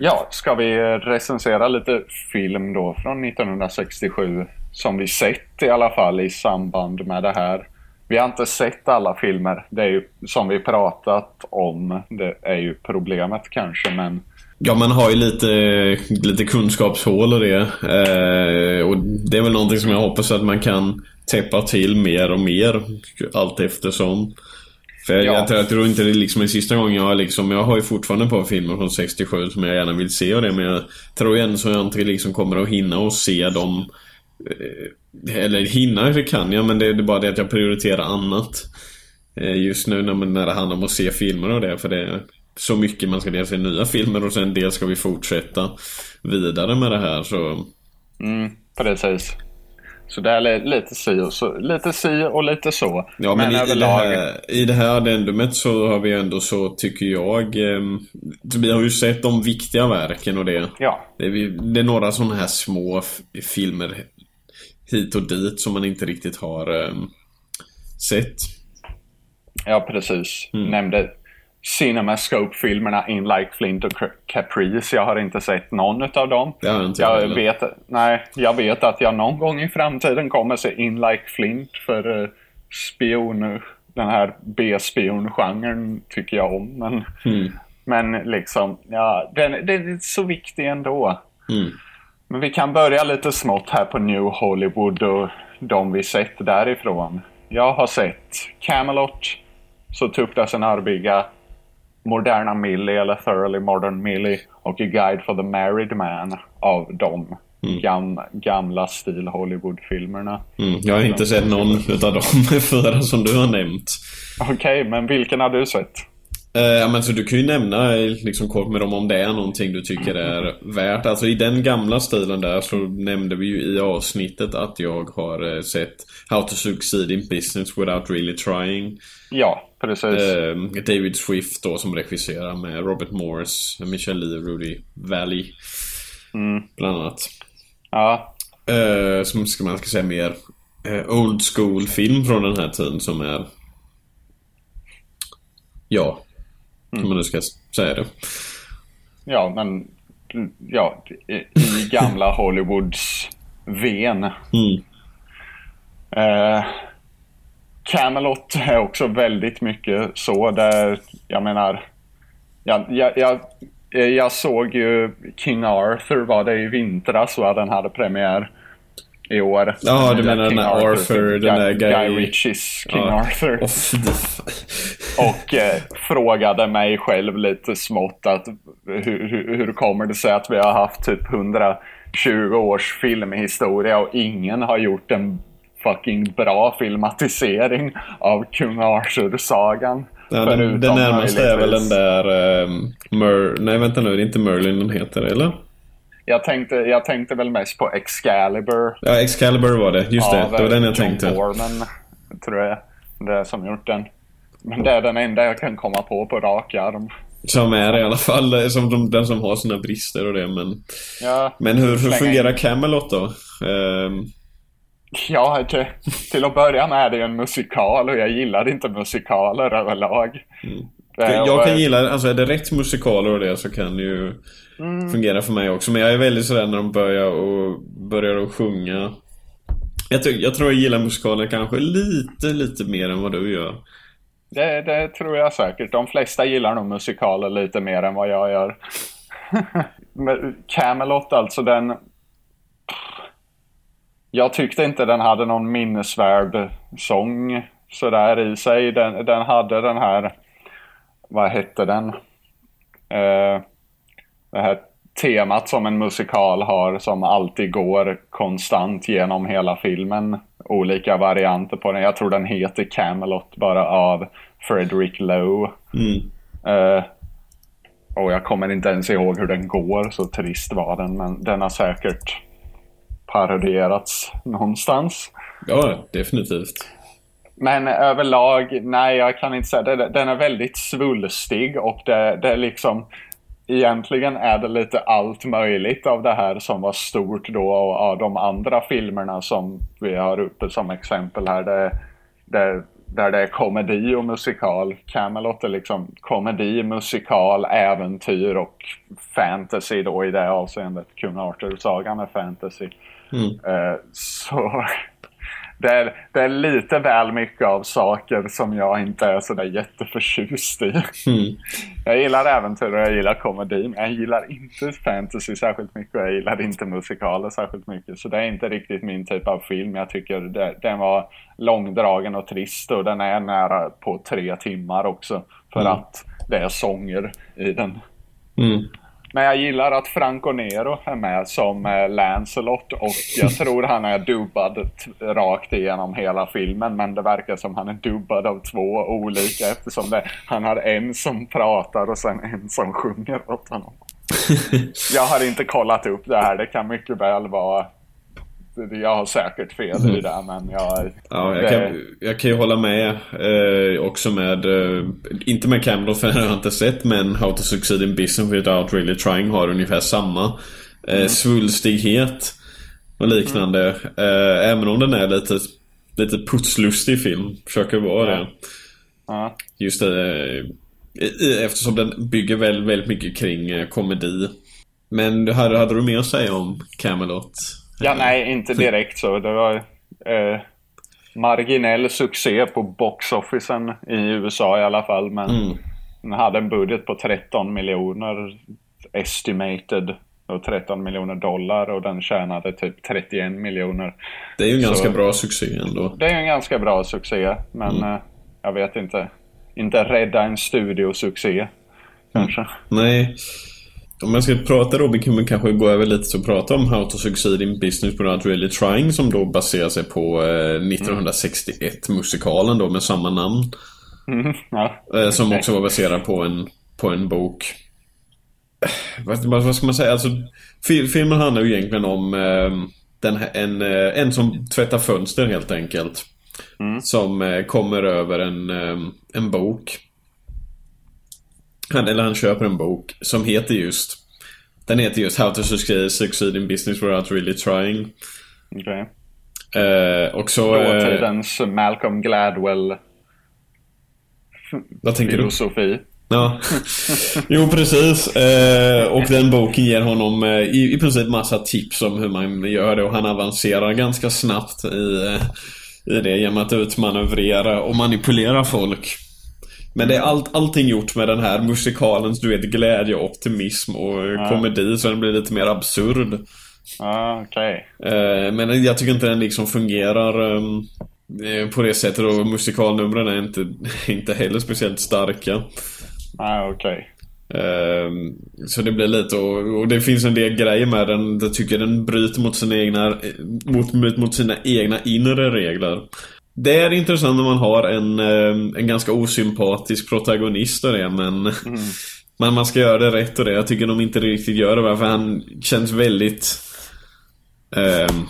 Ja, ska vi recensera lite film då från 1967 som vi sett i alla fall i samband med det här. Vi har inte sett alla filmer. Det är ju som vi pratat om. Det är ju problemet kanske men Ja, man har ju lite, lite kunskapshål och det. Eh, och det är väl någonting som jag hoppas att man kan täppa till mer och mer allt eftersom. För jag, ja. jag, tror inte det liksom är sista gången jag liksom, jag har ju fortfarande ett par filmer från 67 som jag gärna vill se och det men jag tror ändå så jag inte liksom kommer att hinna och se dem. Eh, eller hinna det kan jag men det är bara det att jag prioriterar annat. Eh, just nu när, det handlar om att se filmer och det för det så mycket man ska dels se nya filmer och sen dels ska vi fortsätta vidare med det här så... Mm, precis. Så det är lite si och så, lite si och lite så. Ja, men, men i, överlag... det här, i det här addendumet så har vi ändå så, tycker jag, eh, vi har ju sett de viktiga verken och det. Ja. Det är, det är några sådana här små filmer hit och dit som man inte riktigt har eh, sett. Ja, precis. Mm. Nämnde CinemaScope-filmerna In Like Flint och Caprice. Jag har inte sett någon av dem. Det har inte jag, jag vet, Nej, jag vet att jag någon gång i framtiden kommer se In Like Flint för uh, spion, den här B-spiongenren tycker jag om. Men, mm. men liksom, ja, den, den är så viktig ändå. Mm. Men vi kan börja lite smått här på New Hollywood och de vi sett därifrån. Jag har sett Camelot, Så tuktas en arbiga, Moderna Millie eller Thoroughly Modern Millie och A Guide for the Married Man av de mm. gam, gamla stil Hollywood-filmerna. Mm. Jag har inte sett någon av de fyra som du har nämnt. Okej, okay, men vilken har du sett? Uh, men så du kan ju nämna liksom kort med dem om det är någonting du tycker är värt. Alltså i den gamla stilen där så nämnde vi ju i avsnittet att jag har uh, sett How to succeed in business without really trying. Ja, precis. Uh, David Swift då som regisserar med Robert Morris, Michelle Lee, Rudy Valley. Mm. Bland annat. Ja. som ska man ska säga mer old school film från den här tiden som är Ja, Mm. Om man nu ska säga det. Ja, men ja, i, i gamla Hollywoods ven. Mm. Eh, Camelot är också väldigt mycket så. Där, jag menar, jag, jag, jag, jag såg ju King Arthur var det i vintras och den hade premiär i år. Ja, du menar den där Arthur, den där Guy... Guy Ritchies King ja. Arthur. och eh, frågade mig själv lite smått att hur, hur, hur kommer det sig att vi har haft typ 120 års filmhistoria och ingen har gjort en fucking bra filmatisering av Kung Arthur-sagan. Ja, den, den närmaste är väl den där... Um, Mer Nej, vänta nu. Det är inte Merlin den heter, eller? Jag tänkte, jag tänkte väl mest på Excalibur. Ja, Excalibur var det. Just det. Det var den jag John tänkte. Borman, tror jag. Det är som gjort den. Men det är den enda jag kan komma på på rak arm. Som är i alla fall som de, den som har sina brister och det men... Ja, men hur, hur fungerar Camelot då? Um... Ja, till, till att börja med är det ju en musikal och jag gillar inte musikaler överlag. Mm. Jag kan gilla, alltså är det rätt musikaler och det så kan det ju mm. fungera för mig också. Men jag är väldigt sådär när de börjar och börjar att sjunga. Jag, jag tror jag gillar musikaler kanske lite, lite mer än vad du gör. Det, det, tror jag säkert. De flesta gillar nog musikaler lite mer än vad jag gör. Camelot alltså, den... Jag tyckte inte den hade någon minnesvärd sång sådär i sig. Den, den hade den här... Vad hette den? Uh, det här temat som en musikal har som alltid går konstant genom hela filmen. Olika varianter på den. Jag tror den heter Camelot bara av Frederick Lowe. Mm. Uh, och jag kommer inte ens ihåg hur den går, så trist var den. Men den har säkert parodierats någonstans. Ja, definitivt. Men överlag, nej jag kan inte säga det. Den är väldigt svulstig och det, det är liksom egentligen är det lite allt möjligt av det här som var stort då och av de andra filmerna som vi har uppe som exempel här. Det, det där det är komedi och musikal. Camelot är liksom komedi, musikal, äventyr och fantasy då i det avseendet. Kung Arthur-sagan är fantasy. Mm. Eh, så det är, det är lite väl mycket av saker som jag inte är sådär jätteförtjust i. Mm. Jag gillar äventyr och jag gillar komedi, men jag gillar inte fantasy särskilt mycket och jag gillar inte musikaler särskilt mycket. Så det är inte riktigt min typ av film. Jag tycker det, den var långdragen och trist och den är nära på tre timmar också. För Mm. att det är sånger i den. Mm. Men jag gillar att Franco Nero är med som eh, Lancelot och jag tror han är dubbad rakt igenom hela filmen. Men det verkar som han är dubbad av två olika eftersom det, han har en som pratar och sen en som sjunger åt honom. Jag har inte kollat upp det här. Det kan mycket väl vara... Jag har säkert fel i det men jag... Ja, jag kan, jag kan ju hålla med eh, också med, eh, inte med Camelot för den har jag inte sett, men How to Succeed in Business Without Really Trying har ungefär samma eh, svulstighet och liknande. Eh, även om den är lite, lite putslustig film, försöker vara Ja. det. Ja. Just det, eh, eftersom den bygger väldigt, väldigt mycket kring eh, komedi. Men hade, hade du mer att säga om Camelot? Ja, nej, inte direkt så. Det var eh, marginell succé på boxofficen i USA i alla fall. Men Mm. den hade en budget på 13 miljoner estimated. Och 13 miljoner dollar och den tjänade typ 31 miljoner. Det är ju en Så- ganska bra succé ändå. Det är en ganska bra succé, men eh, jag vet inte. Inte rädda en studiosuccé, kanske. Nej. Om jag ska prata då, vi kan kanske gå över lite till att prata om How to Succeed in Business Without Really Trying som då baserar sig på eh, 1961 musikalen då med samma namn. Mm, ja. Eh, som också var baserad på en, på en bok. Eh, Vad, vad ska man säga? Alltså, fil, filmen handlar ju egentligen om eh, den här, en, eh, en som tvättar fönster helt enkelt. Som eh, kommer över en, eh, en bok. Han, eller han köper en bok som heter just Den heter just How to Succeed, in Business Without Really Trying. Okej. Eh, och så... Eh, Dåtidens Malcolm Gladwell vad tänker du? filosofi. Ja. Jo, precis. Eh, och den boken ger honom eh, i, i princip massa tips om hur man gör det och han avancerar ganska snabbt i, eh, i det genom att utmanövrera och manipulera folk. Men det är allt, allting gjort med den här musikalens, du vet, glädje, optimism och Ja. komedi så den blir lite mer absurd. Ja, okej. Eh, men jag tycker inte den liksom fungerar ehm, eh, på det sättet och musikalnumren är inte, inte heller speciellt starka. Ja, okej. Ehm, Så det blir lite och, och det finns en del grejer med den. Jag tycker den bryter mot sina egna eh, mot, mot, mot sina egna inre regler. Det är intressant när man har en, ehm, en ganska osympatisk protagonist och det men Men man ska göra det rätt och det. Jag tycker de inte riktigt gör det för han känns väldigt ehm,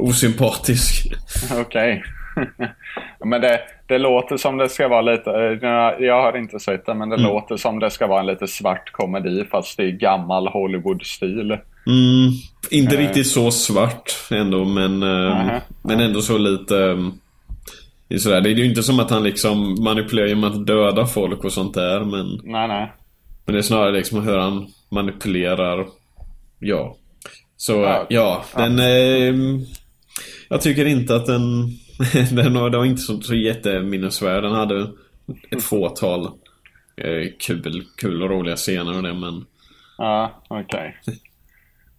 Osympatisk. Okej. men det, det låter som det ska vara lite, eh, jag har inte sett det, men det låter som det ska vara en lite svart komedi fast i gammal Hollywood-stil. Mm, inte Eh. riktigt så svart ändå men, ehm, Nähä. men ändå så lite det är, sådär. det är ju inte som att han liksom manipulerar genom att döda folk och sånt där men, Nej, nej. men det är snarare liksom hur han manipulerar Ja Så Ja. ja, den ehm, Jag tycker inte att den Den var, den var inte så, så jätteminnesvärd Den hade ett fåtal eh, kul, kul och roliga scener och det men Ja, okej. Ja,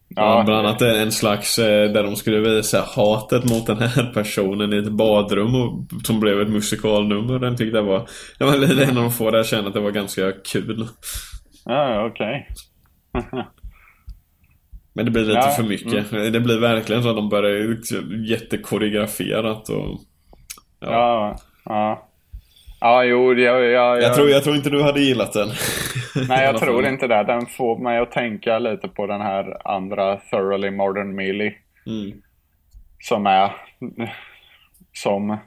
Ja, bland annat en slags eh, där de skulle visa hatet mot den här personen i ett badrum och, som blev ett musikalnummer. Den tyckte jag var, det var lite en av de få där jag kände att det var ganska kul. ja okej. Men det blir lite Ja, för mycket. Det blir verkligen så att de börjar jättekoreograferat och... Ja. Ja, ja. Ja, jo, jag, jag, jag, tror, jag tror inte du hade gillat den. Nej, jag tror inte det. Den får mig att tänka lite på den här andra Thoroughly Modern Millie. Mm. Som är som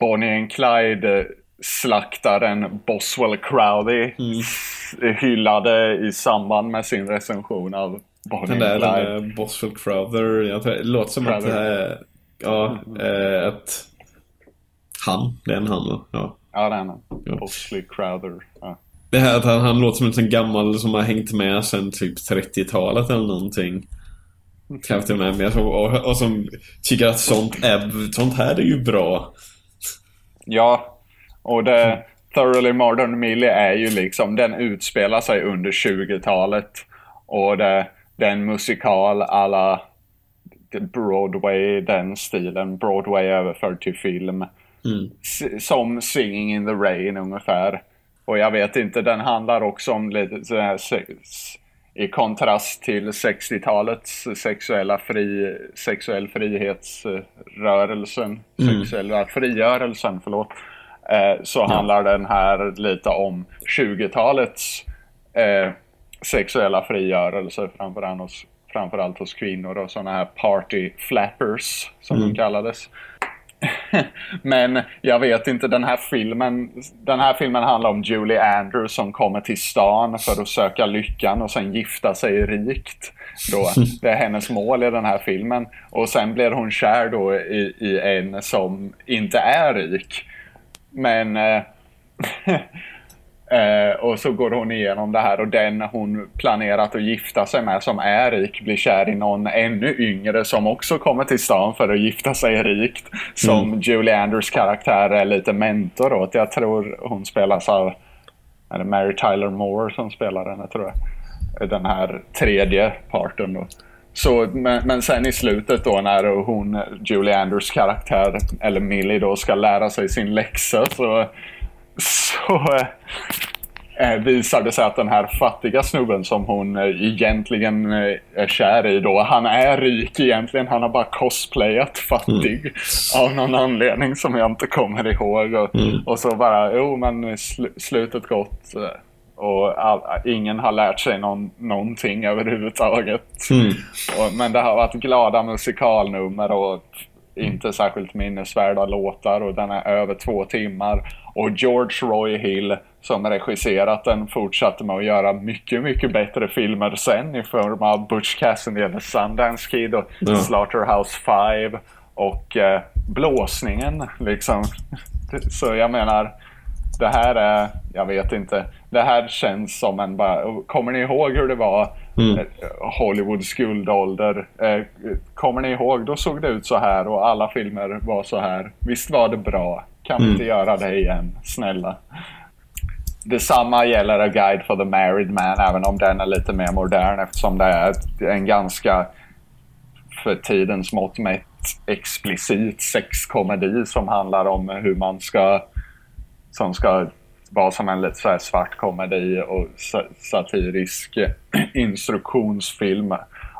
Bonnie and Clyde slaktaren Boswell Crowley Mm. hyllade i samband med sin recension av Bonnie Den där, and den Clyde. där Boswell Crowther, jag tror, det låter som att det Crowther. här... Ja, eh, att... Han, det är en han? Ja. Ja, det är han. Ja. Osley Crowther. Ja. Det här att han, han låter som en sån gammal som har hängt med sen typ 30-talet eller någonting. Kan jag med mig. Och, och som tycker att sånt, är, sånt här är ju bra. Ja, och det Thoroughly Modern Millie är ju liksom, den utspelar sig under 20-talet. Och det, det är en musikal alla Broadway, den stilen. Broadway överförd till film. Mm. Som Singing in the Rain ungefär. Och jag vet inte, den handlar också om lite så här sex, i kontrast till 60-talets sexuella fri, sexuell frihetsrörelsen, sexuella frigörelsen, förlåt. Eh, så handlar den här lite om 20-talets eh, sexuella frigörelse, framförallt hos, framförallt hos kvinnor och sådana här party flappers som de kallades. Men jag vet inte, den här filmen Den här filmen handlar om Julie Andrews som kommer till stan för att söka lyckan och sen gifta sig rikt. Då. Det är hennes mål i den här filmen. Och sen blir hon kär då i, i en som inte är rik. Men... Eh, och så går hon igenom det här och den hon planerat att gifta sig med som är rik blir kär i någon ännu yngre som också kommer till stan för att gifta sig rikt. Som Julie Andrews karaktär är lite mentor åt. Jag tror hon spelas av är det Mary Tyler Moore som spelar henne tror jag. Den här tredje parten då. Så, men, men sen i slutet då när hon, Julie Andrews karaktär, eller Millie då, ska lära sig sin läxa så så eh, visar det sig att den här fattiga snubben som hon eh, egentligen eh, är kär i då, han är rik egentligen. Han har bara cosplayat fattig av någon anledning som jag inte kommer ihåg. Och, och så bara, jo men sl slutet gott. eh, Och all, ingen har lärt sig någon, någonting överhuvudtaget. Och, men det har varit glada musikalnummer och inte särskilt minnesvärda låtar och den är över två timmar. Och George Roy Hill som regisserat den fortsatte med att göra mycket, mycket bättre filmer sen i form av Butch Cassidy the Sundance Kid och Ja. Slaughterhouse 5 och eh, Blåsningen liksom. Så jag menar, det här är, jag vet inte, det här känns som en bara, kommer ni ihåg hur det var eh, Hollywoods guldålder? Eh, kommer ni ihåg, då såg det ut så här och alla filmer var så här. Visst var det bra? Kan vi inte göra det igen, snälla? Detsamma gäller A Guide for the Married Man, även om den är lite mer modern eftersom det är en ganska, för tidens mått mätt, explicit sexkomedi som handlar om hur man ska, som ska vara som en lite så här svart komedi och sa- satirisk instruktionsfilm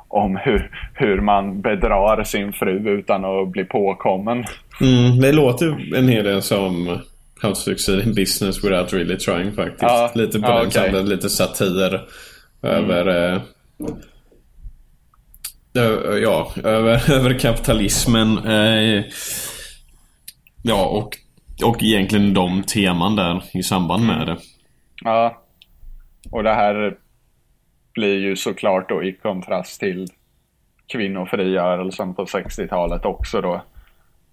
om hur, hur man bedrar sin fru utan att bli påkommen. Mm, det låter en hel del som How to succeed in business without really trying faktiskt. Ja, lite på ja, kanten, lite satir över... Eh, ja, över, över kapitalismen. Eh, ja, och, och egentligen de teman där i samband med det. Ja. Och det här blir ju såklart då i kontrast till kvinnofrigörelsen på 60-talet också då.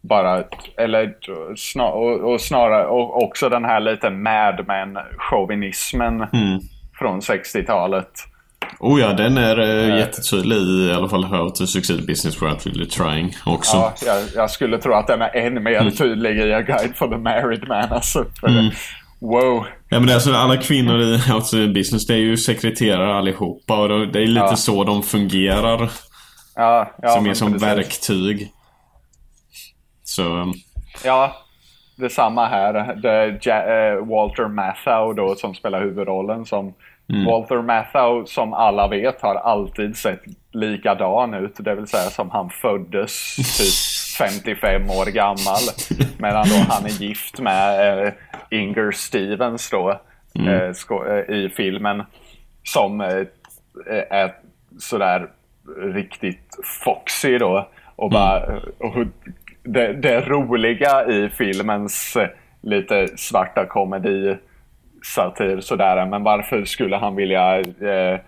Bara, eller snar, och, och snarare, och också den här lite Mad Men-chauvinismen Mm. från 60-talet. Oh ja, den är eh, jättetydlig i, i alla fall How to succeed in business really trying också. Ja, jag, jag skulle tro att den är än mer tydlig i A Guide for the Married Man. Alltså, för Wow. Ja men det är alltså alla kvinnor i Outside Business det är ju sekreterare allihopa och det är lite Ja. så de fungerar. Ja, ja, som är som precis. verktyg. Så... Ja, detsamma här. Det eh, Walter Matthau då som spelar huvudrollen. Som Walter Matthau, som alla vet, har alltid sett likadan ut. Det vill säga som han föddes typ 55 år gammal. Medan då han är gift med eh, Inger Stevens då eh, sko- eh, i filmen. Som eh, är sådär riktigt foxy då. Och bara, och det, det roliga i filmens eh, lite svarta komedi satir sådär. Men varför skulle han vilja eh,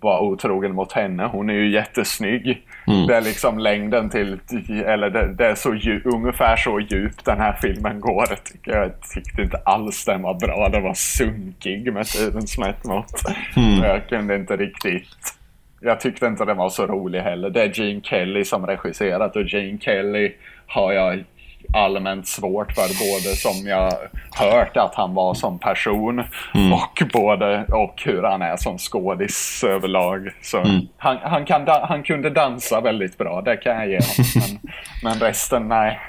var otrogen mot henne. Hon är ju jättesnygg. Mm. Det är liksom längden till, eller det, det är så djup, ungefär så djupt den här filmen går. Jag, tycker, jag tyckte inte alls den var bra. Den var sunkig med tidens mätmått. Mm. Jag kunde inte riktigt jag tyckte inte den var så rolig heller. Det är Gene Kelly som regisserat och Gene Kelly har jag allmänt svårt för både som jag hört att han var som person Mm. och både och hur han är som skådis överlag. Så Mm. han, han, kan han kunde dansa väldigt bra, det kan jag ge honom. Men, men resten, nej.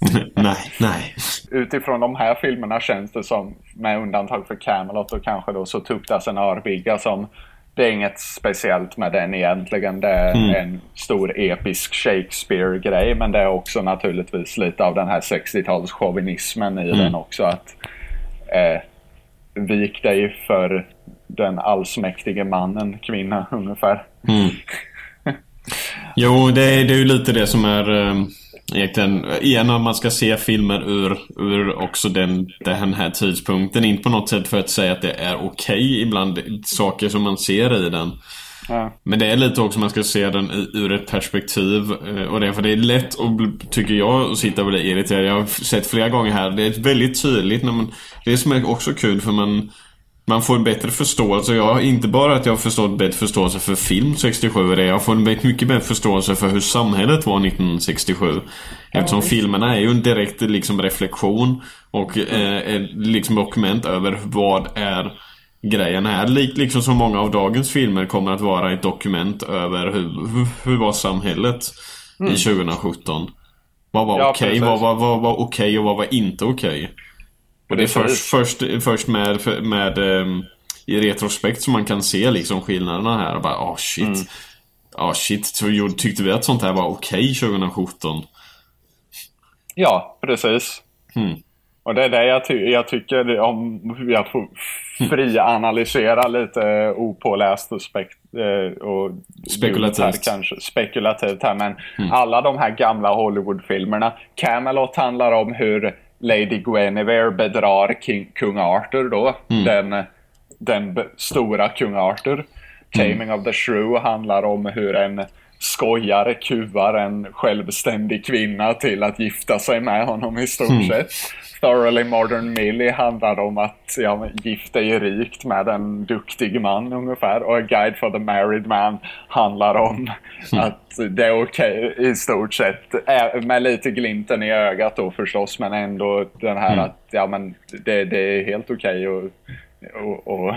nej, nej. Utifrån de här filmerna känns det som, med undantag för Camelot och kanske då så tuktas en örviga som det är inget speciellt med den egentligen. Det är Mm. en stor episk Shakespeare-grej men det är också naturligtvis lite av den här 60-talschauvinismen i Mm. den också. Att eh, Vik dig för den allsmäktige mannen, kvinna ungefär. Mm. Jo, det, är- det är ju lite det som är eh, egentligen, igen när man ska se filmer ur, ur också den, den här tidpunkten. Inte på något sätt för att säga att det är okej ibland, saker som man ser i den. Ja. Men det är lite också man ska se den ur ett perspektiv. eh, Och det är för det är lätt att, tycker jag, att sitta och bli irriterad. Jag har sett flera gånger här. Det är väldigt tydligt när man... Det som är också kul för man... Man får en bättre förståelse. Jag inte bara att jag förstått bättre förståelse för film 67. Det jag får en mycket bättre förståelse för hur samhället var 1967. Eftersom filmerna är ju en direkt liksom, reflektion och eh, ett liksom, dokument över vad är grejen här. Lik, liksom som många av dagens filmer kommer att vara ett dokument över hur, hur, hur var samhället i 2017. Vad var Mm. Ja, okej, precis. vad, vad, vad var okej och vad var inte okej? Och det är först, först, först med, med ehm, i retrospekt som man kan se liksom skillnaderna här och bara åh shit. Mm. Ja shit, så tyckte vi att sånt här var okej 2017? Ja, precis. Mm. Och det är det jag, ty- jag tycker om jag får frianalysera lite opåläst och, spek- eh, och Spekulativt. här kanske, spekulativt här. Men alla de här gamla Hollywoodfilmerna. Camelot handlar om hur Lady Guinevere bedrar King, kung Arthur då. Den, den be- stora kung Arthur. Taming of the Shrew handlar om hur en skojare kuvar en självständig kvinna till att gifta sig med honom i stort sett. Thoroughly Modern Millie handlar om att ja, gift dig rikt med en duktig man ungefär. Och A Guide for the Married Man handlar om att det är okej i stort sett. Med lite glimten i ögat då förstås men ändå den här att ja, men det, det är helt okej och, och, och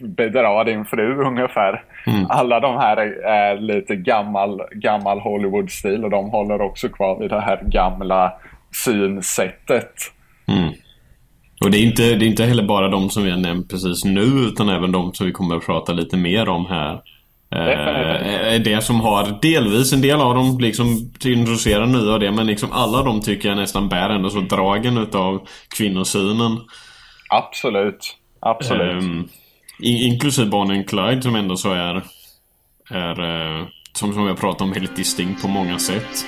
bedra din fru ungefär. Alla de här är, är lite gammal, gammal Hollywood-stil och de håller också kvar vid det här gamla synsättet. Mm. Och det är, inte, det är inte heller bara de som vi har nämnt precis nu utan även de som vi kommer att prata lite mer om här. Definitivt. Eh, det som har delvis, en del av dem liksom introducerar nya av det men liksom alla de tycker jag nästan bär ändå så dragen utav kvinnosynen. Absolut. Absolut. In, inklusive Bonnie and Clyde som ändå så är, är eh, som, som jag pratar om, väldigt distinkt på många sätt.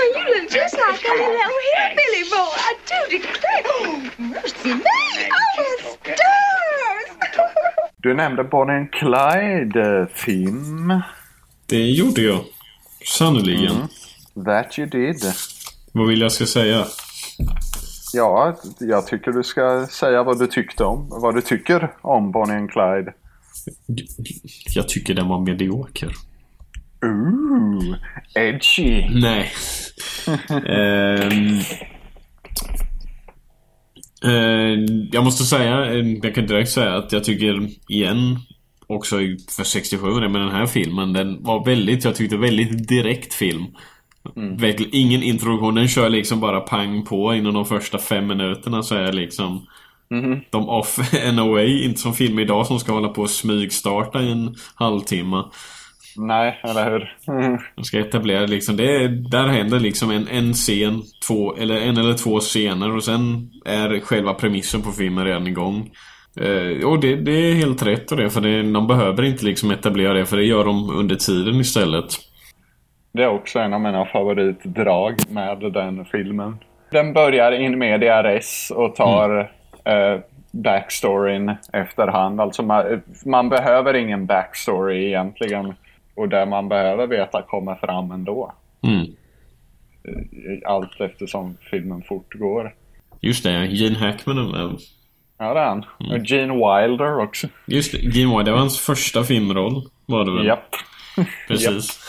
Well, you look just like a little hillbilly boy. I do declare. Oh, mercy me! Oh, the stars! Du nämnde Bonnie and Clyde, Tim. Det gjorde jag. Sannerligen. That you did. Vad vill jag ska säga? Ja, jag tycker du ska säga vad du tyckte om, vad du tycker om Bonnie and Clyde. Jag tycker den var medioker. Ooh, edgy. Nej. Ehm, eh, jag måste säga, eh, jag kan direkt säga att jag tycker igen också för 67 med den här filmen. Den var väldigt, jag tyckte väldigt direkt film. Verkligen ingen introduktion. Den kör liksom bara pang på inom de första fem minuterna så är liksom de off and away. Inte som film idag som ska hålla på och smygstarta i en halvtimme. Nej, eller hur? Mm. De ska etablera liksom, det är, där händer liksom en, en scen, två, eller en eller två scener och sen är själva premissen på filmen redan igång. Eh, och det, det är helt rätt och det, för det, de behöver inte liksom etablera det, för det gör de under tiden istället. Det är också en av mina favoritdrag med den filmen. Den börjar in media res och tar eh, backstoryn efterhand. Alltså man, man behöver ingen backstory egentligen. Och det man behöver veta kommer fram ändå. Mm. Allt eftersom filmen fortgår. Just det, Gene Hackman är med. Ja, det är han. Och Gene Wilder också. Just det, Gene Wilder, det var hans första filmroll. Var det väl? Japp. Precis.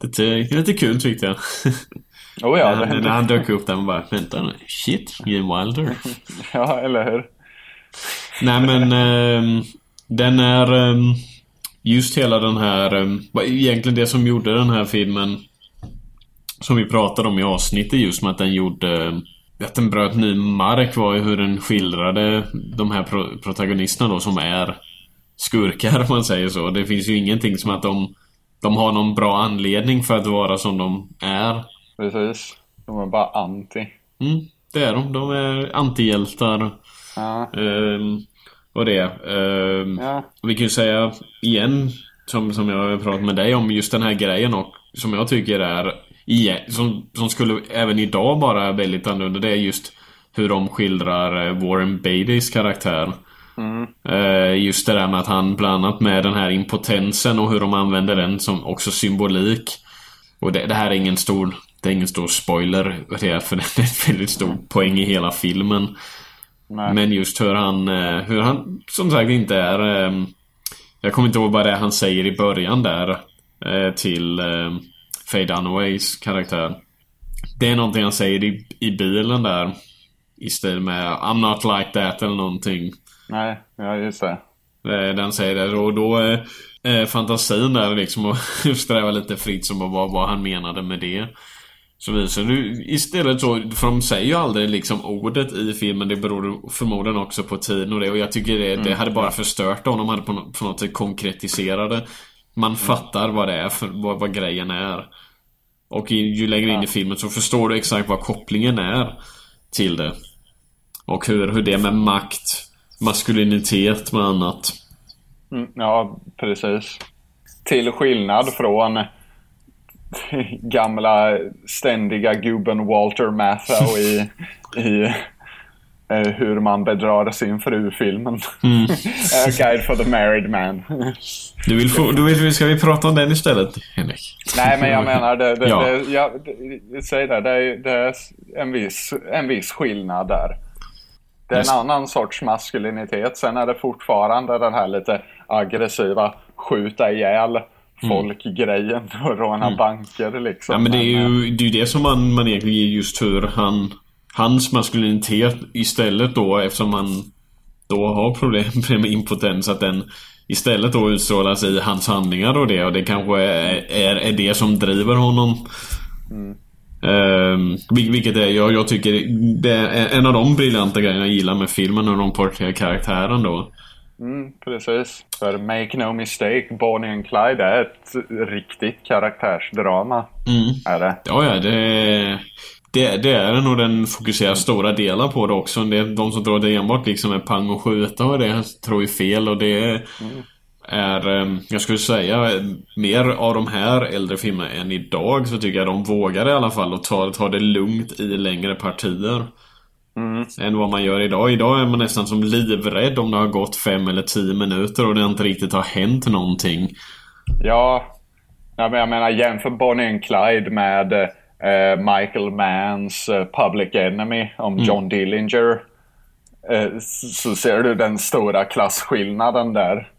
lite, lite kul tyckte jag. Oh ja, när, det, när han dök upp där och bara vänta nu. Shit, Gene Wilder. ja, eller hur? Nej men ehm, den är ehm, just hela den här um, egentligen det som gjorde den här filmen som vi pratade om i avsnittet just med att den gjorde ehm, att den bröt ny mark var ju hur den skildrade de här pro protagonisterna då som är skurkar om man säger så. Det finns ju ingenting som att de de har någon bra anledning för att vara som de är. Precis. De är bara anti. Mm, det är de. De är antihjältar. Ja. Ehm, och det. Ehm, Ja. Vi kan ju säga igen, som, som jag har pratat med dig om, just den här grejen och som jag tycker är igen, som, som skulle även idag vara väldigt annorlunda. Det är just hur de skildrar eh, Warren Beatys karaktär. Eh, Just det där med att han bland annat med den här impotensen och hur de använder den som också symbolik. Och det, det här är ingen stor Det är ingen stor spoiler det är, för det är en väldigt stor poäng i hela filmen. Nej. Men just hur han, eh, hur han som sagt inte är ehm, Jag kommer inte ihåg vad det är han säger i början där eh, Till eh, Faye Dunaways karaktär Det är någonting han säger i, i bilen där I stil med I'm not like that eller någonting Nej, ja just det. Eh, Den säger det och då är fantasin där liksom och sträva lite fritt som vad, vad han menade med det. Så visar du istället så, för de säger ju aldrig liksom ordet i filmen, det beror förmodligen också på tiden och det och jag tycker det, det hade bara förstört om de hade på, nå- på något sätt konkretiserade. Man fattar vad det är, för, vad, vad grejen är. Och ju längre in i filmen så förstår du exakt vad kopplingen är till det. Och hur, hur det med makt, maskulinitet med annat. Mm, ja, precis. Till skillnad från gamla ständiga gubben Walter Matthau i, i eh, hur man bedrar sin fru-filmen. A Guide for the Married Man. Du vill få, du vill, ska vi prata om den istället, Henrik? Nej, men jag menar, det, det, Ja. det, jag, det, säg det, det, är, det är en viss, en viss skillnad där. Det är en annan sorts maskulinitet. Sen är det fortfarande den här lite aggressiva skjuta ihjäl folk-grejen och råna banker liksom. Mm. Ja men det är ju det, är ju det som man, man egentligen ger just hur han Hans maskulinitet istället då eftersom han Då har problem med impotens att den Istället då utstrålas i hans handlingar och det och det kanske är, är, är det som driver honom Ehm, vil- vilket är, jag, jag tycker det är en av de briljanta grejerna jag gillar med filmen och de porträtterar karaktären då Mm, precis. För make no mistake, Bonnie and Clyde är ett riktigt karaktärsdrama. Är det. Ja, ja, det, det, det är och den fokuserar stora delar på det också. Det, de som tror det enbart liksom är pang och skjuta och det tror ju fel och det är, eh, jag skulle säga, mer av de här äldre filmerna än idag så tycker jag de vågar i alla fall och ta, ta det lugnt i längre partier. Än vad man gör idag. Idag är man nästan som livrädd om det har gått fem eller tio minuter och det inte riktigt har hänt någonting. Ja, jag menar jämför Bonnie and Clyde med eh, Michael Manns eh, Public Enemy om John Dillinger. Eh, så ser du den stora klasskillnaden där.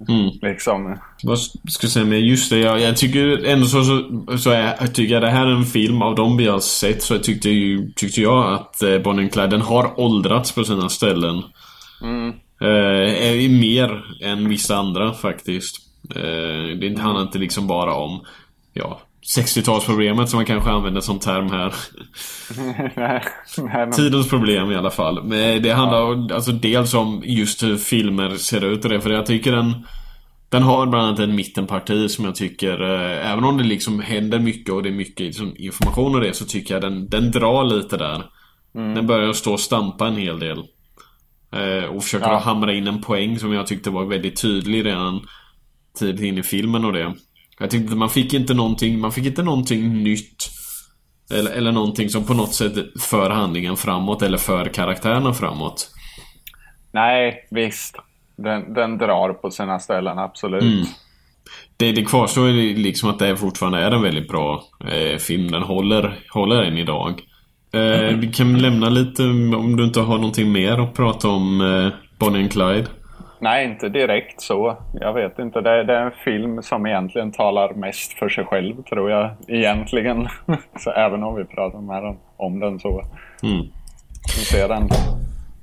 Liksom. Vad ska jag säga men just det, jag, jag tycker ändå så, så, så är, jag tycker jag det här är en film av de vi har sett så tyckte, ju, tyckte jag att eh, Bonnie Clyde, den har åldrats på sina ställen. Eh, är mer än vissa andra faktiskt. Eh, det handlar inte liksom bara om, ja, 60-talsproblemet som man kanske använder som term här. Tidens problem i alla fall. Men det handlar alltså dels om just hur filmer ser ut och det. För jag tycker den... Den har bland annat en mittenparti som jag tycker, eh, även om det liksom händer mycket och det är mycket liksom, information och det, så tycker jag den, den drar lite där. Den börjar stå och stampa en hel del. Eh, och försöker Ja. hamra in en poäng som jag tyckte var väldigt tydlig redan tidigt in i filmen och det. Jag tyckte man fick inte någonting, man fick inte någonting nytt Eller, eller någonting som på något sätt för handlingen framåt eller för karaktärerna framåt. Nej, visst. Den, den drar på sina ställen, absolut. Mm. Det, det kvarstår liksom att det fortfarande är en väldigt bra eh, film. Den håller, håller än idag. Eh, vi kan lämna lite om du inte har någonting mer att prata om eh, Bonnie and Clyde. Nej, inte direkt så. Jag vet inte. Det, det, är en film som egentligen talar mest för sig själv, tror jag. Egentligen. så även om vi pratar mer om, om den så. Mm. Se den.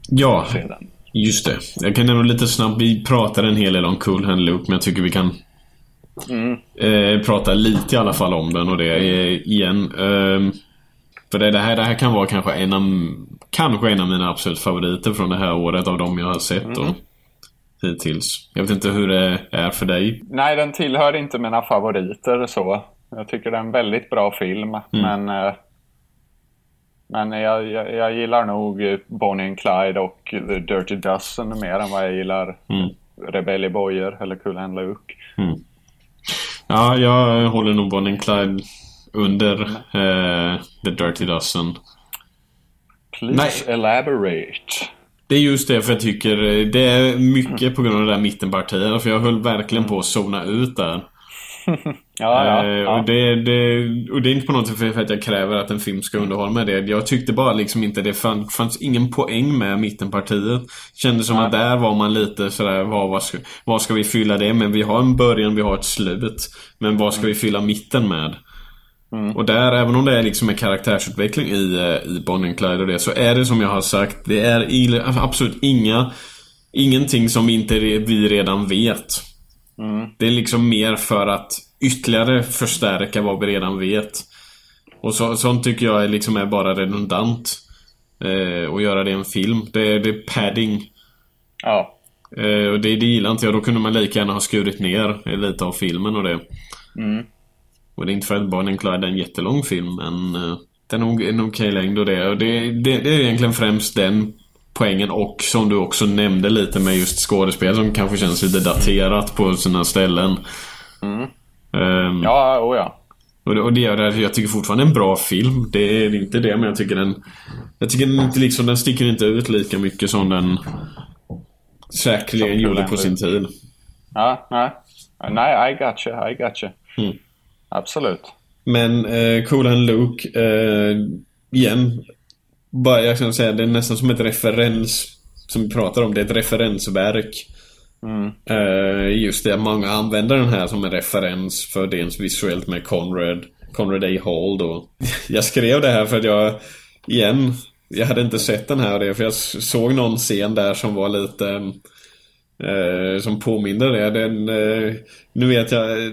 Ja, Se den. just det. Jag kan nämna lite snabbt. Vi pratade en hel del om Cool Hand Luke, men jag tycker vi kan eh, prata lite i alla fall om den och det eh, igen. Eh, för det, det, här, det här kan vara kanske en av, kanske en av mina absolut favoriter från det här året av de jag har sett. Och, hittills. Jag vet inte hur det är för dig. Nej, den tillhör inte mina favoriter så. Jag tycker det är en väldigt bra film, men... eh, Men jag, jag, jag gillar nog Bonnie and Clyde och The Dirty Dozen mer än vad jag gillar Mm. Rebellie Boyer eller Cool Hand Luke. Ja, jag håller nog Bonnie and Clyde under eh, The Dirty Dozen. Please Nej. elaborate. Det är just det för jag tycker eh, det är mycket på grund av det där mittenpartierna för jag höll verkligen på att zona ut där. Ja, ja. Eh, ja. och, det, det, och det är inte på något sätt för att jag kräver att en film ska underhålla med det. Jag tyckte bara liksom inte det fann, fanns ingen poäng med mittenpartiet. Kändes som att där var man lite sådär, vad, vad, ska, vad ska vi fylla det med? Vi har en början, vi har ett slut. Men vad ska vi fylla mitten med? Och där, även om det är liksom en karaktärsutveckling i, eh, i Bonnie Clyde och det, så är det som jag har sagt, det är i- absolut inga Ingenting som inte vi redan vet. Det är liksom mer för att ytterligare förstärka vad vi redan vet. Och så, sånt tycker jag är liksom är bara redundant. Eh, att göra det i en film. Det, är- det är padding. ja. Eh, och det, det gillar inte jag. Då kunde man lika gärna ha skurit ner lite av filmen och det. Och det är inte för att Clyde är en jättelång film, men eh, den är nog en okej längd och det. Och det, det. Det är egentligen främst den poängen och som du också nämnde lite med just skådespel som kanske känns lite daterat på sina ställen. Ehm, Ja, oh ja. och det, och det gör det, jag tycker fortfarande en bra film. Det är inte det, men jag tycker den... Jag tycker den inte liksom, den sticker inte ut lika mycket som den säkerligen gjorde på sin tid. Ja, nej. Nej, I got you, I got you. Mm. Absolut. Men eh, Cool and Luke, eh, igen. Bara jag kan säga, det är nästan som ett referens. Som vi pratar om, det är ett referensverk. Eh, just det, många använder den här som en referens för dels visuellt med Conrad. Conrad A. Hall då. Jag skrev det här för att jag, igen, jag hade inte sett den här det, för jag såg någon scen där som var lite eh, som påminner det. Den, eh, nu vet jag, eh,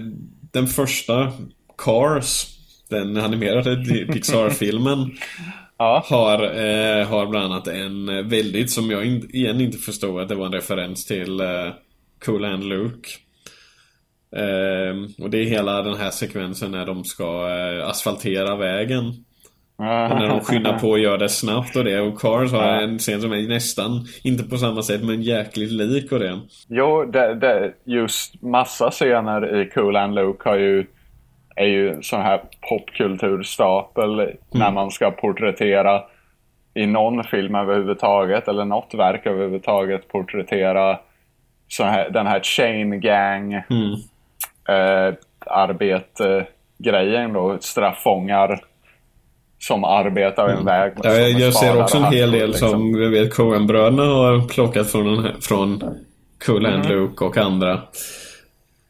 den första Cars, den animerade Pixar-filmen, Ja. har, eh, har bland annat en väldigt, som jag in, igen inte förstod att det var en referens till eh, Cool and Luke. Eh, och det är hela den här sekvensen när de ska eh, asfaltera vägen. Och när de skyndar på och gör det snabbt och det. Och Cars har en scen som är nästan, inte på samma sätt, men jäkligt lik och det. Jo, det, det, just massa scener i Cool and Luke har ju, är ju sån här popkulturstapel när man ska porträttera i någon film överhuvudtaget eller något verk överhuvudtaget porträttera så här, den här chain gang Mm. eh, arbete-grejen då, straffångar som arbetar en väg. Ja, jag, ser också en hel del liksom. som jag vet Coen-bröderna har plockat från, här, från Cool and Luke och andra.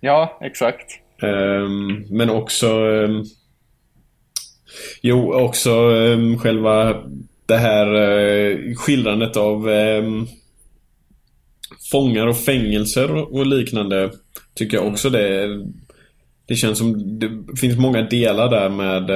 Ja, exakt. Ehm, men också... ehm, jo, också ehm, själva det här uh, skildrandet av fångar och fängelser och, liknande. Tycker jag också det Det känns som det finns många delar där med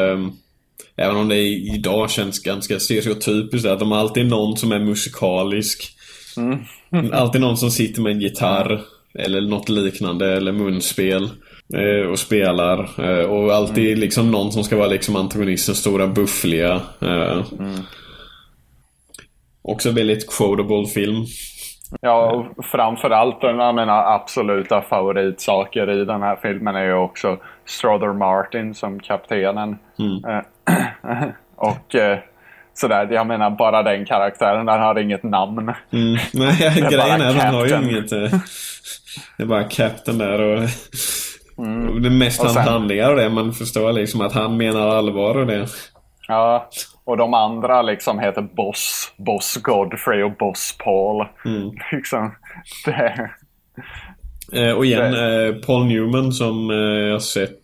Även om det idag känns ganska stereotypiskt att de alltid är någon som är musikalisk. Alltid någon som sitter med en gitarr eller något liknande eller munspel eh, och spelar. Eh, och alltid liksom någon som ska vara liksom antagonisten, stora buffliga. Eh. Också väldigt quotable film. Ja, och framförallt en av mina absoluta favoritsaker i den här filmen är ju också Strother Martin som kaptenen. Eh, och eh, sådär, jag menar bara den karaktären, den har inget namn. Mm. Nej, grejen är han har ju inget... eh, Det är bara Captain där och... och det mest Mm. Och sen- handlingar och det. Man förstår liksom att han menar allvar och det. Ja, och de andra liksom heter Boss, Boss Godfrey och Boss Paul. Liksom, det, Eh, och igen, eh, Paul Newman som eh, jag har sett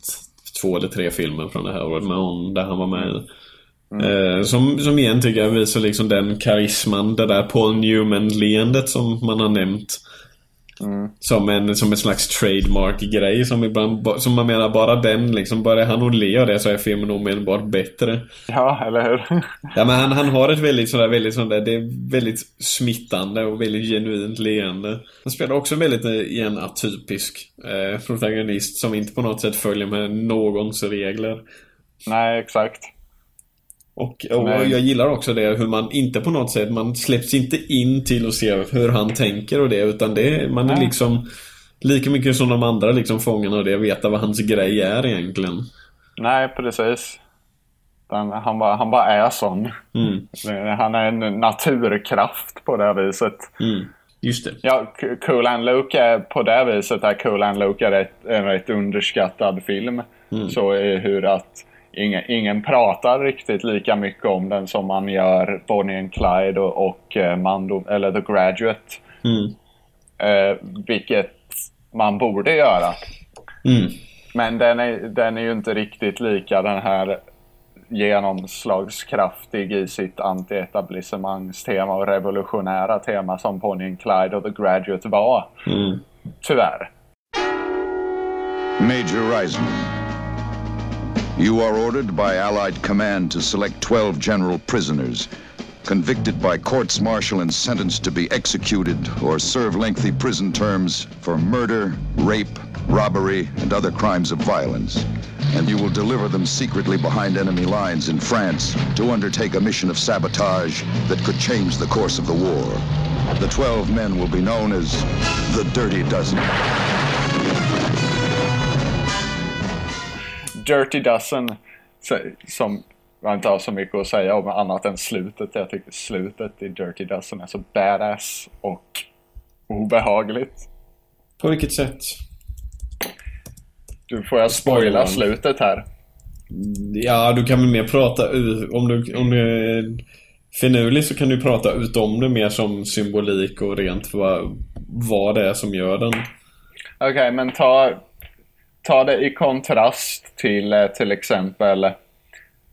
två eller tre filmer från det här året med hon, där han var med i. Eh, som, som igen tycker jag visar liksom den karisman, det där Paul Newman-leendet som man har nämnt. Som, en, som en slags trademark-grej som ibland, som man menar bara den liksom, bara han och le av det så är filmen omedelbart bättre. ja, eller hur? Ja men han, han har ett väldigt sådär, väldigt sådär, det är väldigt smittande och väldigt genuint leende. Han spelar också väldigt eh, i en atypisk eh, protagonist som inte på något sätt följer med någons regler. Nej, exakt. Och, och jag gillar också det hur man inte på något sätt, man släpps inte in till att se hur han tänker och det utan det, man är Nej. liksom Lika mycket som de andra liksom fångarna och det, veta vad hans grej är egentligen. Nej, precis. Den, han, bara, han bara är sån. Mm. Han är en naturkraft på det här viset. Mm. Just det. Ja, Cool and Luke är på det viset är Cool and Luke är ett, en rätt underskattad film. Så är hur att ingen, ingen pratar riktigt lika mycket om den som man gör Bonnie and Clyde och, och eh, Mando, eller The Graduate. Mm. Eh, vilket man borde göra. Mm. Men den är, den är ju inte riktigt lika den här genomslagskraftig i sitt anti-etablissemangstema och revolutionära tema som Bonnie and Clyde och The Graduate var. Mm. Tyvärr. Major Reisman. You are ordered by Allied command to select 12 general prisoners, convicted by courts martial and sentenced to be executed or serve lengthy prison terms for murder, rape, robbery, and other crimes of violence. And you will deliver them secretly behind enemy lines in France to undertake a mission of sabotage that could change the course of the war. The 12 men will be known as the Dirty Dozen. Dirty Dozen, som jag inte har så mycket att säga om annat än slutet. Jag tycker slutet i Dirty Dozen är så badass och obehagligt. På vilket sätt? Du får jag spoila slutet här. Ja, du kan väl mer prata ut, om du, om du är finurlig så kan du prata ut om det mer som symbolik och rent vad, vad det är som gör den. Okej, men ta, ta det i kontrast till eh, till exempel...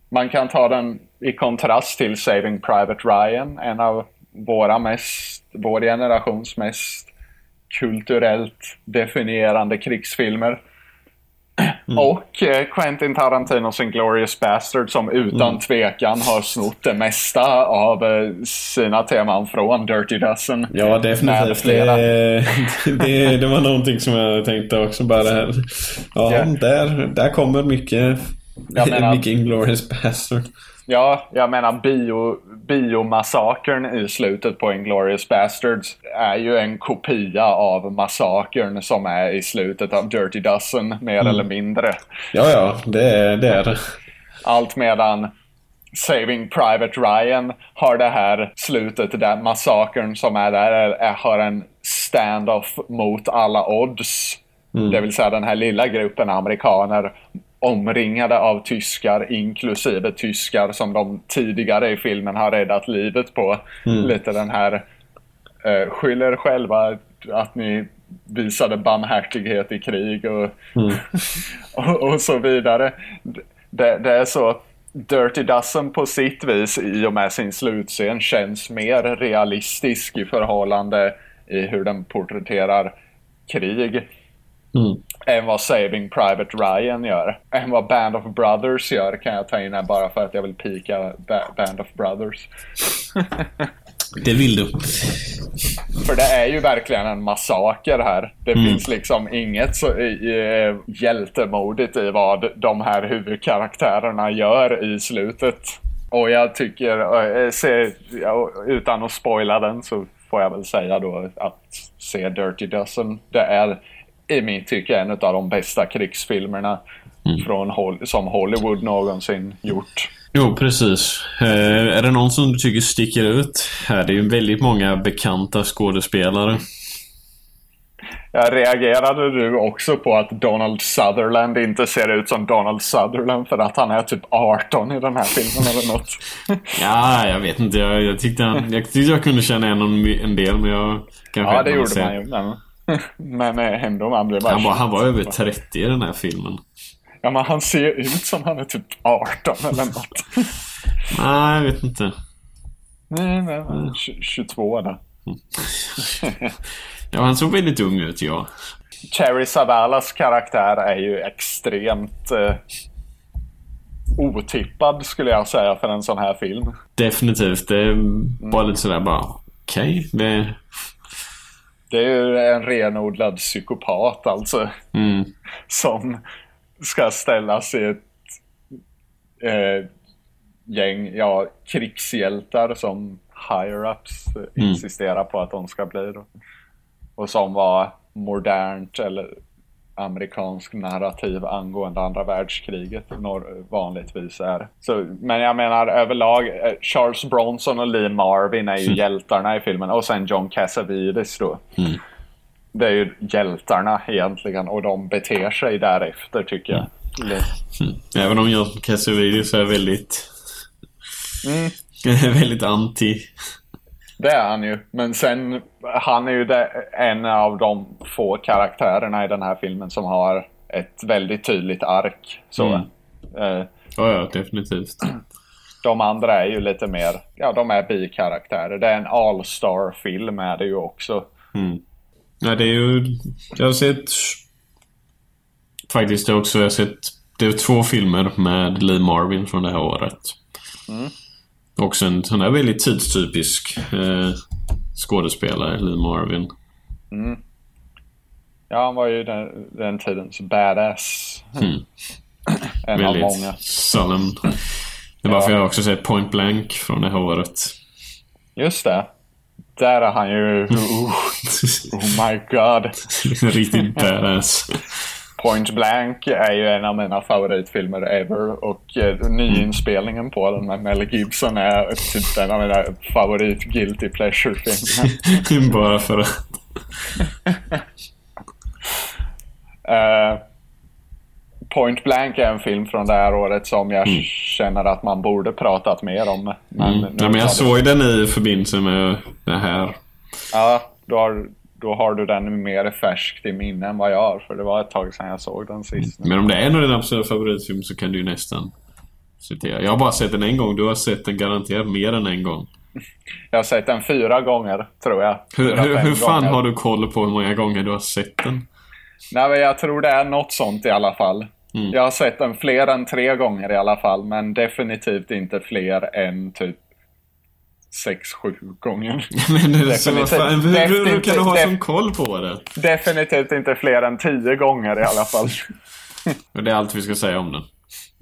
Man kan ta den i kontrast till Saving Private Ryan, en av våra mest, vår generations mest kulturellt definierande krigsfilmer. Och eh, Quentin Tarantinos Inglourious Bastard som utan tvekan har snott det mesta av eh, sina teman från Dirty Dozen. Ja, definitivt. Det, det, det var någonting som jag tänkte också bara här. Ja, Ja. där, där kommer mycket, Jag menar- mycket Inglourious Bastard. Ja, jag menar bio, biomassakern i slutet på Inglourious Bastards är ju en kopia av massakern som är i slutet av Dirty Dozen, mer eller mindre. Ja, ja, det är det. Är. Allt medan Saving Private Ryan har det här slutet där massakern som är där är, är, har en stand-off mot alla odds. Det vill säga den här lilla gruppen amerikaner omringade av tyskar, inklusive tyskar som de tidigare i filmen har räddat livet på. Lite den här eh, skyll er själva att ni visade barmhärtighet i krig och, och, och så vidare. Det, det är så Dirty Dozen på sitt vis i och med sin slutscen känns mer realistisk i förhållande i hur den porträtterar krig än vad Saving Private Ryan gör. Än vad Band of Brothers gör kan jag ta in här bara för att jag vill pika Ba- Band of Brothers. Det vill du. För det är ju verkligen en massaker här. Det Mm. finns liksom inget så, i, i, hjältemodigt i vad de här huvudkaraktärerna gör i slutet. Och jag tycker, eh, se, utan att spoila den så får jag väl säga då att se Dirty Dozen. Det är i mitt tycke en av de bästa krigsfilmerna från, Hol- som Hollywood någonsin gjort. Jo, precis. Eh, är det någon som du tycker sticker ut? Här, det är ju väldigt många bekanta skådespelare. Jag reagerade du också på att Donald Sutherland inte ser ut som Donald Sutherland för att han är typ 18 i den här filmen eller något? Ja, jag vet inte. Jag, jag, tyckte, han, jag tyckte jag kunde känna igen honom en del, men jag... Kanske Ja, det gjorde man ju. Men, men eh, ändå, man blev bara... Han var, han var över 30 i den här filmen. Ja, men han ser ut som han är typ 18 eller något. Nej, jag vet inte. Nej, nej, nej. Tj- 22 där. Ja, han såg väldigt ung ut, ja. Cherry Savalas karaktär är ju extremt eh, otippad skulle jag säga för en sån här film. Definitivt. Det var lite sådär bara... Okej, det... Det är ju en renodlad psykopat alltså. Mm. Som ska ställas i ett eh, gäng ja, krigshjältar som higher-ups eh, insisterar på att de ska bli. Då. Och som var modernt eller amerikansk narrativ angående andra världskriget vanligtvis är. Så, men jag menar överlag, eh, Charles Bronson och Lee Marvin är ju hjältarna i filmen och sen John Cassavetes då. Det är ju hjältarna egentligen och de beter sig därefter tycker jag. Lite- Även om jag Cassavetes är väldigt... väldigt anti. Det är han ju. Men sen, han är ju en av de få karaktärerna i den här filmen som har ett väldigt tydligt ark. Så, Mm. eh, Ja, ja, definitivt. de andra är ju lite mer, ja de är bikaraktärer. Det är en all-star-film är det ju också. Ja, det är ju... Jag har sett... Faktiskt också, jag har sett... Det är två filmer med Lee Marvin från det här året. Också en sån här väldigt tidstypisk eh, skådespelare, Lee Marvin. Ja, han var ju den, den tidens badass. En av väldigt många. solemn. Det är bara för jag också sett Point Blank från det här året. Just det. Där är han ju... Oh, oh my god. Riktigt badass. Point Blank är ju en av mina favoritfilmer ever och eh, nyinspelningen på den med Mel Gibson är typ en av mina favorit guilty pleasure-filmer. bara för att... Eh, Point Blank är en film från det här året som jag känner att man borde pratat mer om. Men, Mm. Ja, men jag du- såg den i förbindelse med det här. Ja, då har, då har du den mer färskt i minne än vad jag har. För det var ett tag sedan jag såg den sist. Men om det är en av dina absoluta favoritfilm så kan du ju nästan citera. Jag har bara sett den en gång. Du har sett den garanterat mer än en gång. Jag har sett den fyra gånger, tror jag. Hur, Fyra, hur, fem hur fan gånger. har du koll på hur många gånger du har sett den? Nej, men jag tror det är något sånt i alla fall. Mm. Jag har sett den fler än tre gånger i alla fall, men definitivt inte fler än typ sex, sju gånger. Men det är så, vad Definitivt. fan, hur, hur, hur kan du ha Definitivt. sån koll på det? definitivt inte fler än tio gånger i alla fall. Och det är allt vi ska säga om den.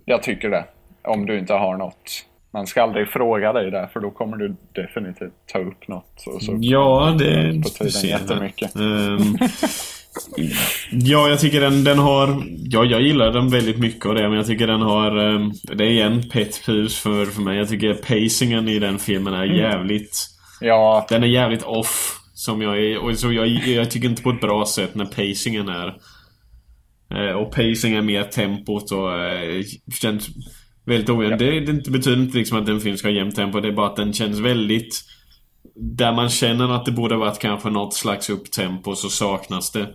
Jag tycker det. Om du inte har något. Man ska aldrig fråga dig där, för då kommer du definitivt ta upp något. Och så Ja, det på tiden jättemycket. Ehm, ja, jag tycker den, den har... Ja, jag gillar den väldigt mycket och det, men jag tycker den har... ehm, det är igen pet peeves för, för mig. Jag tycker pacingen i den filmen är jävligt... Ja, Den är jävligt off. Som jag är, och så jag, jag tycker inte på ett bra sätt när pacingen är... Eh, och pacing är mer tempot och eh, känns väldigt ojämn. Det, det inte- betyder inte liksom att en film ska ha jämnt tempo. Det är bara att den känns väldigt... Där man känner att det borde varit kanske något slags upptempo så saknas det.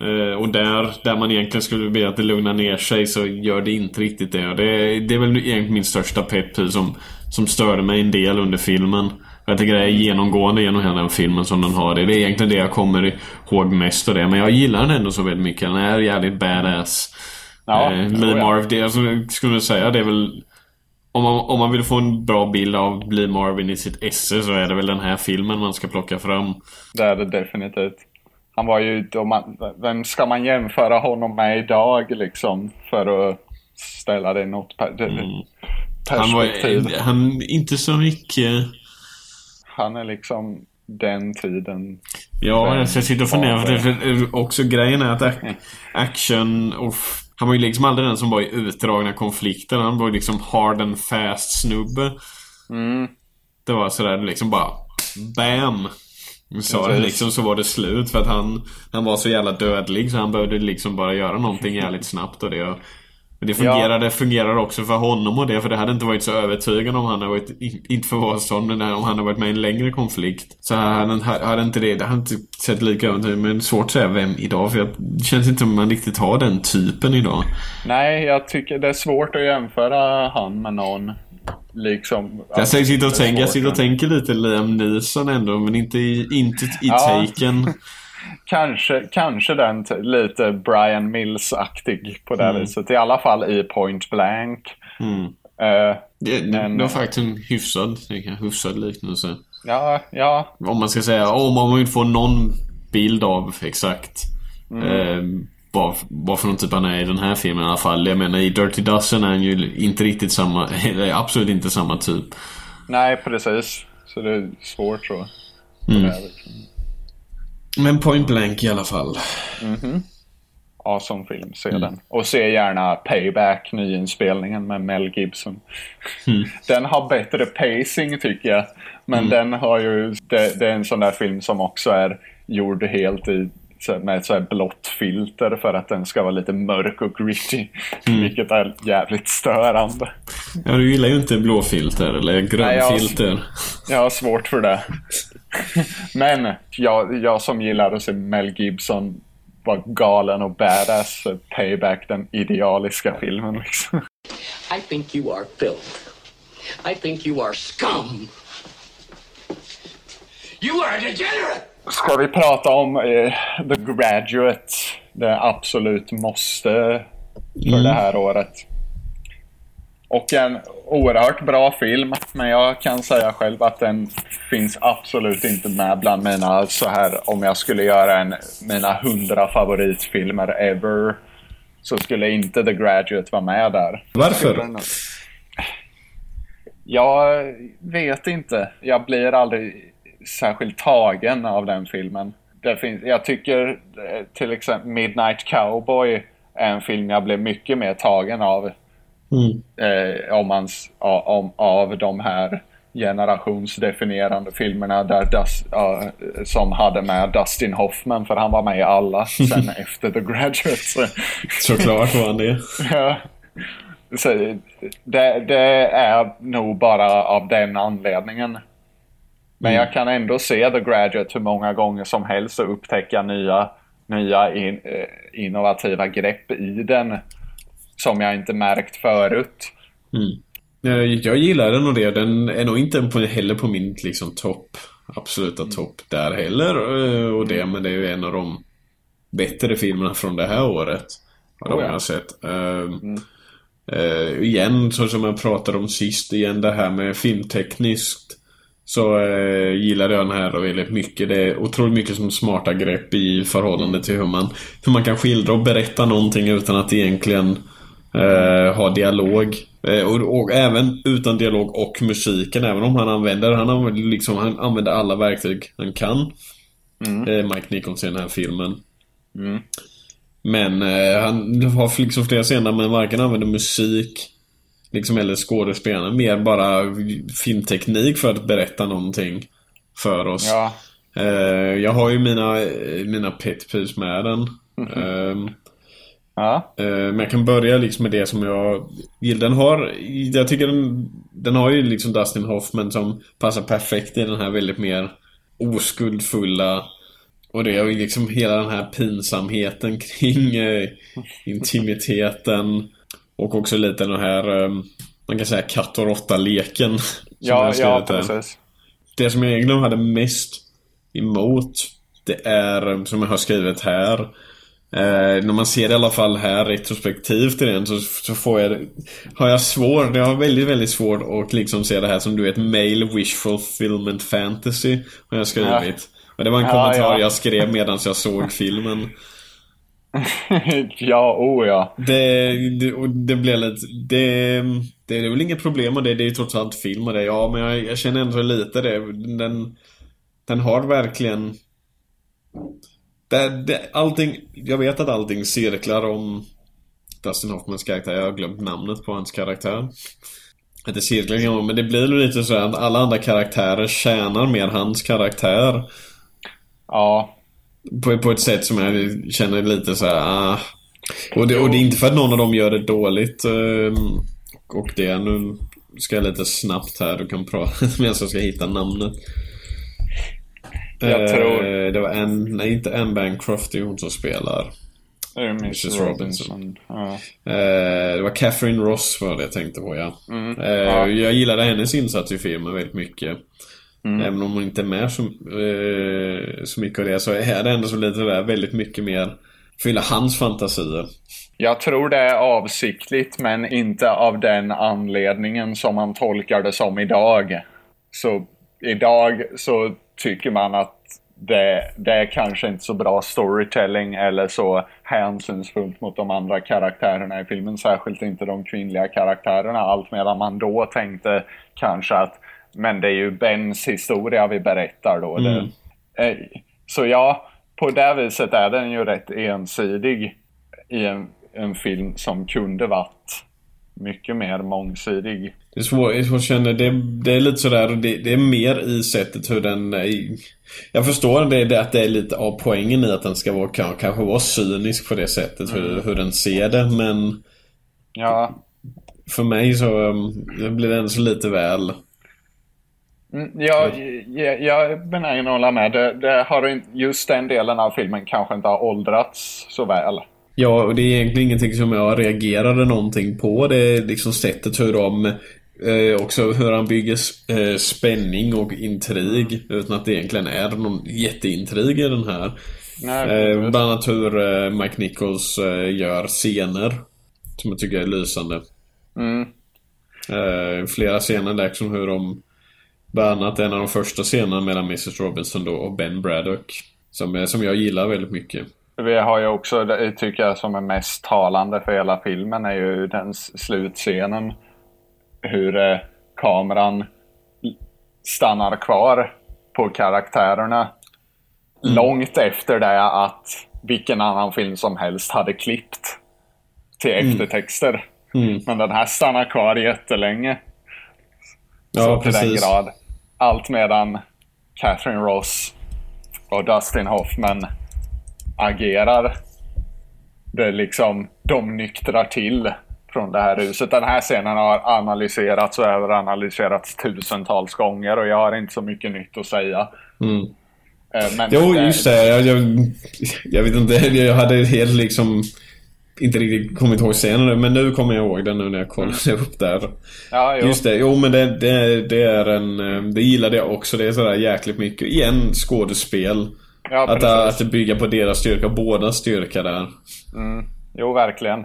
Eh, och där, där man egentligen skulle be att det lugnar ner sig så gör det inte riktigt det. Och det, det är väl egentligen min största pet peeve som, som störde mig en del under filmen. Jag tycker det är genomgående genom hela den filmen som den har det. Det är egentligen det jag kommer ihåg mest av det. Men jag gillar den ändå så väldigt mycket. Den är jävligt badass. Ja, eh, Lee. Marv, det alltså, jag skulle säga det är väl... Om man, om man vill få en bra bild av Lee Marvin i sitt esse så är det väl den här filmen man ska plocka fram. det är det definitivt. Han var ju... Man, vem ska man jämföra honom med idag liksom? För att ställa det i något per, Han var perspektiv. han, inte så mycket... Han är liksom den tiden. Ja, Vem jag sitter och funderar. För för också grejen är att ac- action och Han var ju liksom aldrig den som var i utdragna konflikter. Han var ju liksom hard and fast snubbe. Mm. Det var sådär liksom bara BAM! Så, Precis. liksom, så var det slut för att han, han var så jävla dödlig så han behövde liksom bara göra någonting jävligt snabbt och det. Men det fungerade, fungerade också för honom och det för det hade inte varit så övertygande om han hade varit, inte för Warsson, men om han hade varit med i en längre konflikt. Så hade, hade inte det, det hade inte sett lika övertygande men svårt att säga vem idag för jag, det känns inte som man riktigt har den typen idag. Nej, jag tycker det är svårt att jämföra han med någon. Liksom. Jag sitter och, tänker, jag sitter och tänker lite Liam Neeson ändå men inte i, inte i Ja. taken. Kanske, kanske den lite Brian Mills-aktig på det Mm. viset. I alla fall i Point Blank. Mm. Eh, Det, Men- det var faktiskt en hyfsad, en hyfsad liknelse. ja, ja, Om man ska säga, om man inte får någon bild av exakt eh, vad, vad för någon typ han är i den här filmen i alla fall. Jag menar i Dirty Dozen är han ju inte riktigt samma, eller absolut inte samma typ. nej precis. Så det är svårt så. Mm. Men Point Blank i alla fall. awesome film, se Mm. den. Och se gärna Payback, nyinspelningen med Mel Gibson. Mm. Den har bättre pacing tycker jag. Men den har ju, det, det är en sån där film som också är gjord helt i med ett så här blått filter för att den ska vara lite mörk och gritty. Mm. Vilket är jävligt störande. Ja, du gillar ju inte blåfilter eller Nej, jag- grönfilter. Jag har svårt för det. Men jag, jag som gillar att se Mel Gibson vara galen och badass, Payback den idealiska filmen liksom. I think you are filth. I think you are scum. You are a degenerate! Ska vi prata om eh, The Graduate? Det absolut måste för det här året. Och en oerhört bra film, men jag kan säga själv att den finns absolut inte med bland mina så här om jag skulle göra en mina hundra favoritfilmer ever så skulle inte The Graduate vara med där. Varför? Jag vet inte. Jag blir aldrig särskilt tagen av den filmen. Det finns, jag tycker eh, till exempel Midnight Cowboy är en film jag blev mycket mer tagen av. Mm. Eh, om man, s- a- om, av de här generationsdefinierande filmerna där Dus, ja, som hade med Dustin Hoffman för han var med i alla sen efter The Graduate. Så. Såklart var han det. Ja. Så det, det är nog bara av den anledningen. Men jag kan ändå se The Graduate hur många gånger som helst och upptäcka nya, nya in, eh, innovativa grepp i den. Som jag inte märkt förut. Eh, Jag gillar den och det. Den är nog inte på, heller på min liksom topp. Absoluta topp där heller. eh, Och det, men det är ju en av de bättre filmerna från det här året. De Oh ja. jag har sett. Uh, eh, igen, så som jag pratade om sist, igen det här med filmtekniskt. Så uh, gillade jag den här väldigt mycket. Det är otroligt mycket som smarta grepp i förhållande till hur man, hur man kan skildra och berätta någonting utan att egentligen eh, ha dialog. Eh, och, och även utan dialog och musiken, även om han använder, han använder, liksom, han använder alla verktyg han kan. Eh, Mike Nichols i den här filmen. Men eh, han har liksom flera scener men varken använder musik liksom eller skådespelarna. Mer bara filmteknik för att berätta någonting för oss. Ja, jag har ju mina, mina pet med den. Ehm, ja, Eh, Men jag kan börja liksom med det som jag gillar. Den har, jag tycker den, den har ju liksom Dustin Hoffman som passar perfekt i den här väldigt mer oskuldfulla och det är liksom hela den här pinsamheten kring eh, intimiteten och också lite den här, eh, man kan säga katt och råtta-leken. ja, ja precis. Det som jag egentligen hade mest emot Det är, som jag har skrivit här eh, När man ser det i alla fall här retrospektivt i den så, så får jag Har jag svårt, jag har väldigt väldigt svårt att liksom se det här som du vet Male wish fulfillment fantasy Har jag skrivit Och det var en Ja, kommentar ja. jag skrev medan jag såg filmen ja, oh ja. Det, det, det blev lite... Det, det är väl inget problem med det. Det är ju trots allt film och det. Ja, men jag, jag känner ändå lite det. Den, den har verkligen... Det, det, allting, jag vet att allting cirklar om Dustin Hoffmans karaktär. Jag har glömt namnet på hans karaktär. Inte cirklar men det blir lite så att alla andra karaktärer tjänar mer hans karaktär. Ja. På, på ett sätt som jag känner lite så här, ah. och, det, och det är inte för att någon av dem gör det dåligt. eh, Och det, nu ska jag lite snabbt här, du kan prata medan jag ska hitta namnet. Jag Eh, tror- Det var en, nej inte Anne Bancroft, det är hon som spelar. Mrs Mrs. Robinson. Ja. Eh, det var Catherine Ross var det jag tänkte på ja. Mm. Eh, Ja. Jag gillade hennes insats i filmen väldigt mycket. Mm. Även om hon inte är med så, eh, så mycket av det så är det ändå så lite där väldigt mycket mer fylla hans fantasier. Jag tror det är avsiktligt, men inte av den anledningen som man tolkar det som idag. Så idag så tycker man att det, det är kanske inte så bra storytelling eller så hänsynsfullt mot de andra karaktärerna i filmen. Särskilt inte de kvinnliga karaktärerna. Allt medan man då tänkte kanske att men det är ju Bens historia vi berättar då. Det, eh, så ja, på det viset är den ju rätt ensidig i en, en film som kunde varit mycket mer mångsidig. Det är svårt, jag känna, det, det är lite sådär, det, det är mer i sättet hur den... Jag förstår det, det att det är lite av poängen i att den ska vara, kan- kanske vara cynisk på det sättet, hur, hur den ser det, men Ja, för mig så um, blir ändå så lite väl... Mm, Jag, jag, jag är benägen att hålla med. Det, det har just den delen av filmen kanske inte har åldrats så väl. Ja, och det är egentligen ingenting som jag reagerade någonting på. Det är liksom sättet hur de eh, också hur han bygger eh, spänning och intrig utan att det egentligen är någon jätteintrig i den här. Nej, Eh, bland annat hur eh, Mike Nichols eh, gör scener. Som jag tycker är lysande. Mm. Eh, flera scener där som hur de Bland annat en av de första scenerna mellan Mrs Robinson då och Ben Braddock. Som, som jag gillar väldigt mycket. Vi har ju också, tycker jag som är mest talande för hela filmen är ju den slutscenen. Hur eh, kameran stannar kvar på karaktärerna. Långt efter det att vilken annan film som helst hade klippt till eftertexter. Mm. Men den här stannar kvar jättelänge. Ja, så till den precis. grad. Allt medan Catherine Ross och Dustin Hoffman agerar. Det liksom, de nyktrar till från det här huset. Den här scenen har analyserats och överanalyserats tusentals gånger och jag har inte så mycket nytt att säga. Mm. Eh, Men Jo, just det. Jag, jag, jag vet inte. Jag hade helt liksom inte riktigt kommit ihåg scenen men nu kommer jag ihåg den nu när jag kollade upp där. Ja, jo. Just det. Jo, men det, det, det är en... eh, Det gillade jag också. Det är sådär jäkligt mycket. Igen, skådespel. Ja, att, att bygger på deras styrka. Båda styrka där. Jo, verkligen.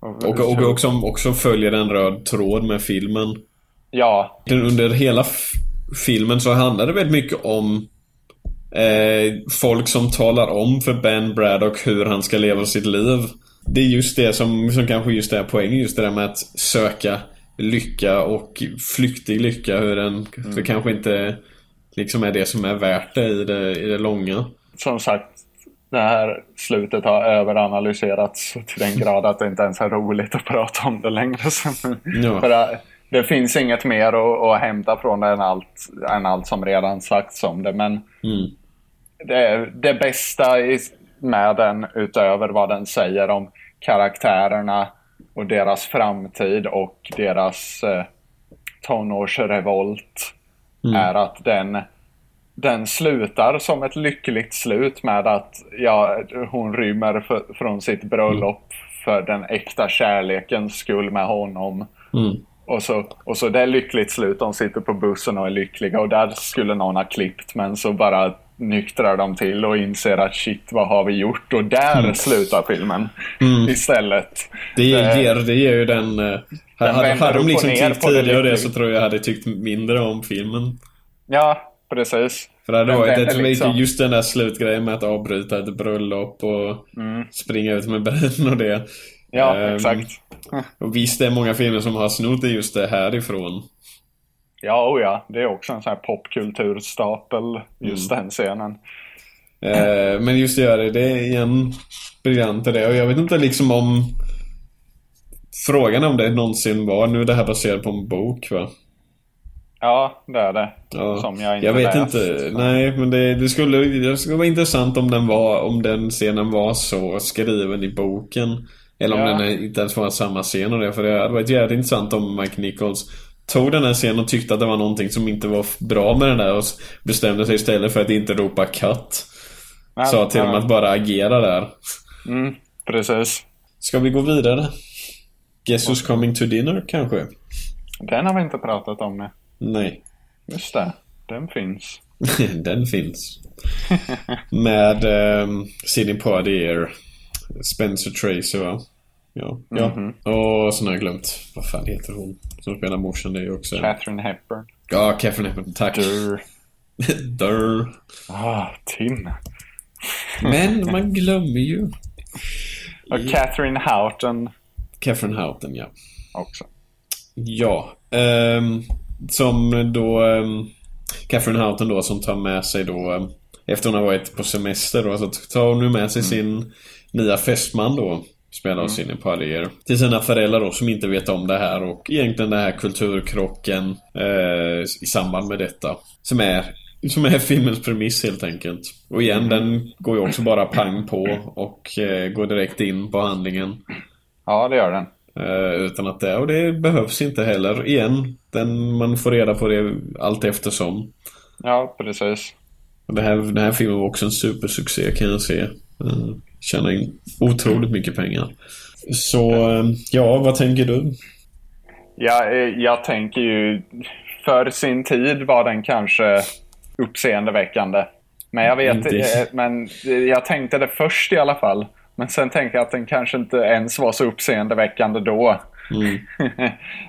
Och, och också, också följer en röd tråd med filmen. Ja, Under hela filmen så handlar det väldigt mycket om eh, folk som talar om för Ben Braddock hur han ska leva sitt liv. Det är just det som, som kanske just är poängen. Just det där med att söka lycka och flyktig lycka. Hur den för kanske inte liksom är det som är värt det i det, i det långa. som sagt, det här slutet har överanalyserats till den grad att det inte ens är roligt att prata om det längre. Ja. För det, finns inget mer att, att hämta från det än allt, än allt som redan sagts om det. Men Mm. det, det bästa med den, utöver vad den säger om karaktärerna och deras framtid och deras eh, tonårsrevolt, är att den, den slutar som ett lyckligt slut med att ja, hon rymmer för, från sitt bröllop för den äkta kärlekens skull med honom. Mm. Och så, och så det är lyckligt slut, de sitter på bussen och är lyckliga och där skulle någon ha klippt men så bara nyktrar de till och inser att shit vad har vi gjort och där slutar filmen istället. Det ger, det ger ju den... Eh, hade, vänder hade de liksom det tidigare det lyckliga. så tror jag hade tyckt mindre om filmen. Ja, precis. För det hade Men varit ett, liksom- just den där slutgrejen med att avbryta ett bröllop och springa ut med bruden och det. Mm. Ja, Ehm, exakt. Och visst, det är många filmer som har snott det just det härifrån. Ja, oh ja. Det är också en sån här popkulturstapel, just Mm. den scenen. Eh, men just det, det, det är igen briljant i det. Och jag vet inte liksom om... Frågan om det någonsin var, nu är det här baserat på en bok va? Ja, det är det. Ja. Som jag inte jag vet läst. inte. Nej, men det, det, skulle, det skulle vara intressant om den var Om den scenen var så skriven i boken. Eller om Ja. den inte ens var samma scen och det. För det hade varit jävligt intressant om Mike Nichols tog den här scenen och tyckte att det var någonting som inte var bra med den där och bestämde sig istället för att inte ropa cut. Sa till dem att bara agera där. Mm, precis. Ska vi gå vidare? Guess who's coming to dinner kanske? Den har vi inte pratat om nu. Nej. Just det. Den finns. Den finns. Med um, Sidney Poitier, Spencer Tracy va? Ja. ja. Mhm. Och sen har jag glömt, vad fan heter hon? Som spelar morsan det är ju också. Catherine Hepburn. Ja, Catherine Hepburn. Tack. Durr. Durr. Ah, Tim. Men man glömmer ju. Och Catherine Houghton Catherine Houghton, ja. också. Ja. ehm, som då... Um, Catherine Houghton då som tar med sig då... ehm, efter hon har varit på semester då, så tar hon nu med sig sin nya fästman då. Spelad av Sidney Poitier. Till sina föräldrar då som inte vet om det här och egentligen den här kulturkrocken eh, i samband med detta. Som är, som är filmens premiss helt enkelt. Och igen, den går ju också bara pang på och eh, går direkt in på handlingen. Ja, det gör den. Eh, utan att det, och det behövs inte heller. Igen, den, man får reda på det allt eftersom. Ja, precis. Det här, den här filmen var också en supersuccé kan jag se. Uh, tjänar in otroligt mycket pengar. Så, eh, ja, vad tänker du? Eh, jag tänker ju, för sin tid var den kanske uppseendeväckande. Men jag vet Inte- eh, men jag tänkte det först i alla fall. Men sen tänker jag att den kanske inte ens var så uppseendeväckande då. Mm.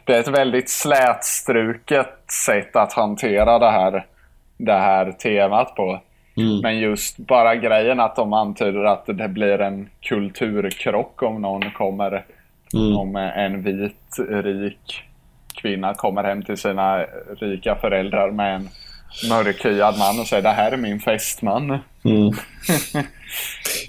det är ett väldigt slätstruket sätt att hantera det här, det här temat på. Mm. Men just bara grejen att de antyder att det blir en kulturkrock om någon kommer, Mm. om en vit rik kvinna kommer hem till sina rika föräldrar med en mörkhyad man och säger det här är min fästman. Mm.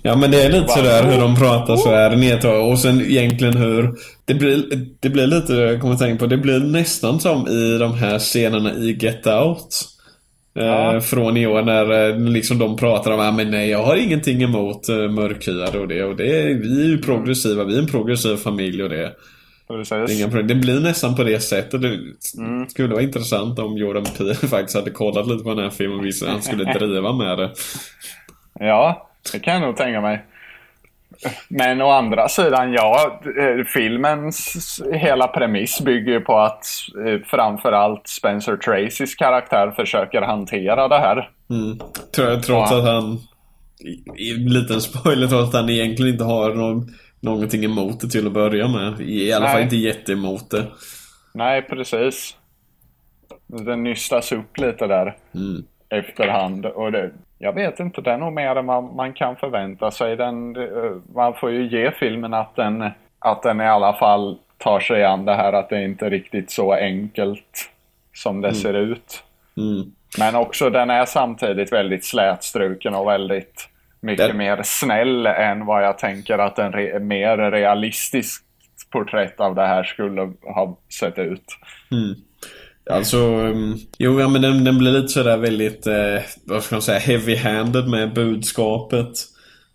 Ja men det är lite sådär hur de pratar så här nedtag och sen egentligen hur det blir, det blir lite, jag kommer att tänka på, det blir nästan som i de här scenerna i Get Out. Eh, Ja. från i år när eh, liksom de pratar om ah, men nej jag har ingenting emot uh, mörkhyade och det och det. Vi är ju progressiva, vi är en progressiv familj och det. Det, det blir nästan på det sättet. Det Mm. skulle vara intressant om Jordan Peele faktiskt hade kollat lite på den här filmen och visat att han skulle driva med det. Ja, det kan jag nog tänka mig. Men å andra sidan, ja, eh, filmens hela premiss bygger ju på att eh, framförallt Spencer Tracys karaktär försöker hantera det här. Mm. Tro- Trots Ja. att han... I, i, liten spoiler, trots att han egentligen inte har någon, någonting emot det till att börja med. I, alla fall Nej. inte jätteemot det. Nej, precis. Den nystas upp lite där Mm. efterhand. Och det, jag vet inte, det är nog mer än man, man kan förvänta sig. Den, eh, man får ju ge filmen att den, att den i alla fall tar sig an det här att det inte är riktigt så enkelt som det ser ut. Mm. Men också den är samtidigt väldigt slätstruken och väldigt mycket Den- mer snäll än vad jag tänker att en re- mer realistisk porträtt av det här skulle ha sett ut. Mm. Alltså, um, jo ja, men den, den blir lite sådär väldigt, eh, vad ska man säga, heavy-handed med budskapet.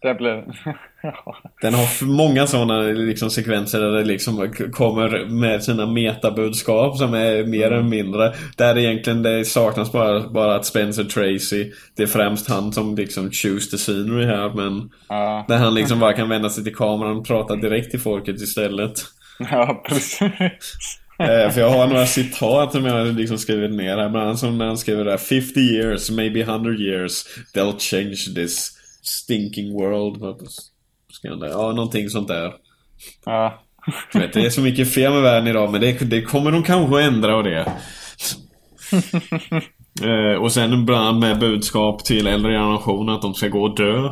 Det blir... Den har för många sådana liksom, sekvenser där det liksom kommer med sina metabudskap som är mer än mindre. Där egentligen det saknas bara, bara att Spencer Tracy, det är främst han som liksom choose the scenery här men Ja. där han liksom bara kan vända sig till kameran och prata direkt till folket istället. ja, precis. Eh, för jag har några citat som jag liksom skrivit ner här. Bland annat som när han skriver där 50 years, maybe 100 years They'll change this stinking world. Där? Ja, någonting sånt där. Ja. Jag vet, det är så mycket fel med världen idag men det, det kommer de kanske att ändra och det. eh, och sen bland annat med budskap till äldre generationer att de ska gå och dö.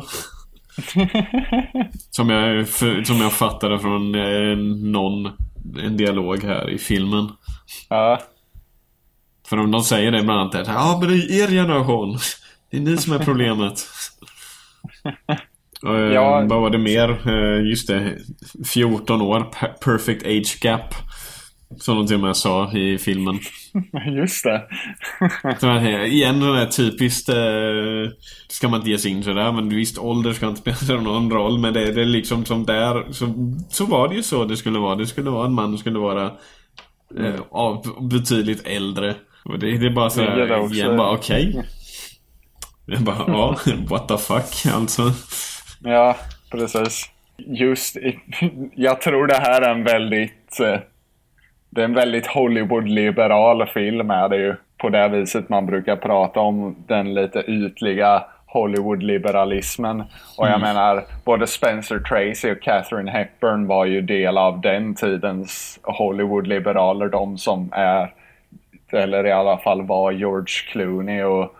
som, jag, som jag fattade från eh, någon, en dialog här i filmen. Ja. För om de säger det bland annat Ja men det är er generation. Det är ni som är problemet. Eh, Ja. Vad var det mer? Eh, just det. 14 år. Per- Perfect age gap. Som de till och med sa i filmen. Just det. Här, igen den där typiskt... Eh, ska man inte ge sig in sådär men visst ålder ska inte spela någon roll men det, det är liksom som där så, så var det ju så det skulle vara. Det skulle vara en man som skulle vara eh, av, betydligt äldre. Och det, det är bara Det är det sådär igen bara okej. Jag bara ja, what the fuck alltså. Ja, precis. Just Jag tror det här är en väldigt... eh, Det är en väldigt Hollywood-liberal film är det ju. På det viset man brukar prata om den lite ytliga Hollywood-liberalismen. Och jag menar, både Spencer Tracy och Catherine Hepburn var ju del av den tidens Hollywood-liberaler. De som är, eller i alla fall var George Clooney och,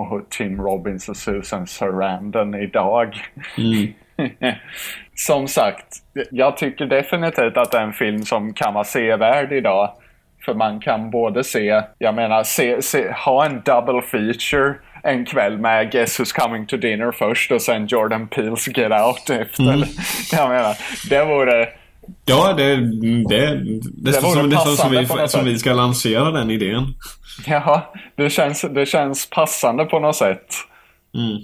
och Tim Robbins och Susan Sarandon idag. som sagt, jag tycker definitivt att det är en film som kan vara sevärd idag. För man kan både se, jag menar, se, se, ha en double feature en kväll med Guess Who's Coming to Dinner först och sen Jordan Peels Get Out efter. Jag menar, det vore... Ja, det, det, det, som, det som, som, passande på vi, som vi ska lansera den idén. Ja, det känns, det känns passande på något sätt. Mm.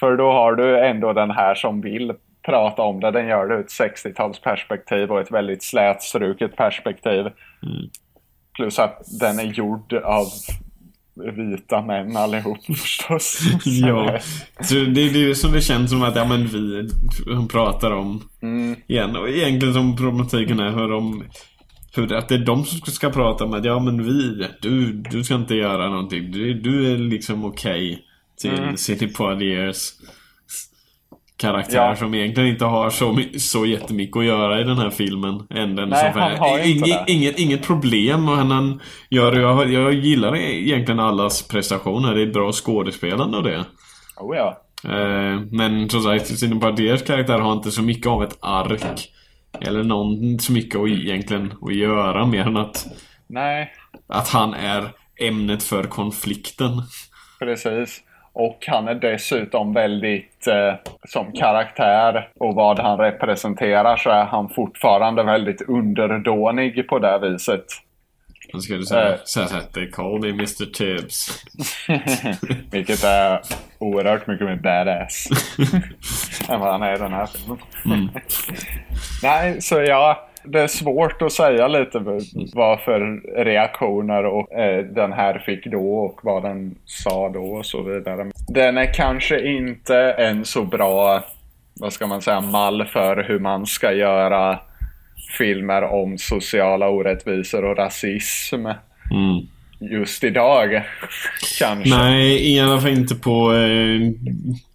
För då har du ändå den här som vill prata om det. Den gör det ur ett 60-talsperspektiv och ett väldigt slätstruket perspektiv. Mm. Plus att den är gjord av vita män allihop förstås. Ja, så det, det är ju som det känns som att ja, men vi hon pratar om igen. Och egentligen som problematiken är hur de hur det, att det är de som ska prata med ja men vi, du, du ska inte göra någonting. Du, du är liksom okej till mm. City Poitiers karaktär Ja. som egentligen inte har så, så jättemycket att göra i den här filmen. Än den Nej, som han har inget, inget, inget problem och han, gör, jag, jag gillar egentligen allas prestationer. Det är bra skådespelande och det. Oh ja. Eh, men som sagt, Sidney Poitiers karaktär har inte så mycket av ett ark. Eller någon så mycket att egentligen att göra mer än att, Nej, att han är ämnet för konflikten. precis. Och han är dessutom väldigt, eh, som karaktär och vad han representerar så är han fortfarande väldigt underdånig på det viset. Då ska du säga Eh. såhär, they call me Mr Tibbs. Vilket är oerhört mycket mer badass än vad han är i den här filmen. Nej, så ja, det är svårt att säga lite vad för reaktioner och, eh, den här fick då och vad den sa då och så vidare. Den är kanske inte en så bra, vad ska man säga, mall för hur man ska göra filmer om sociala orättvisor och rasism Mm. just idag. Kanske. Nej, i alla fall inte på... Eh,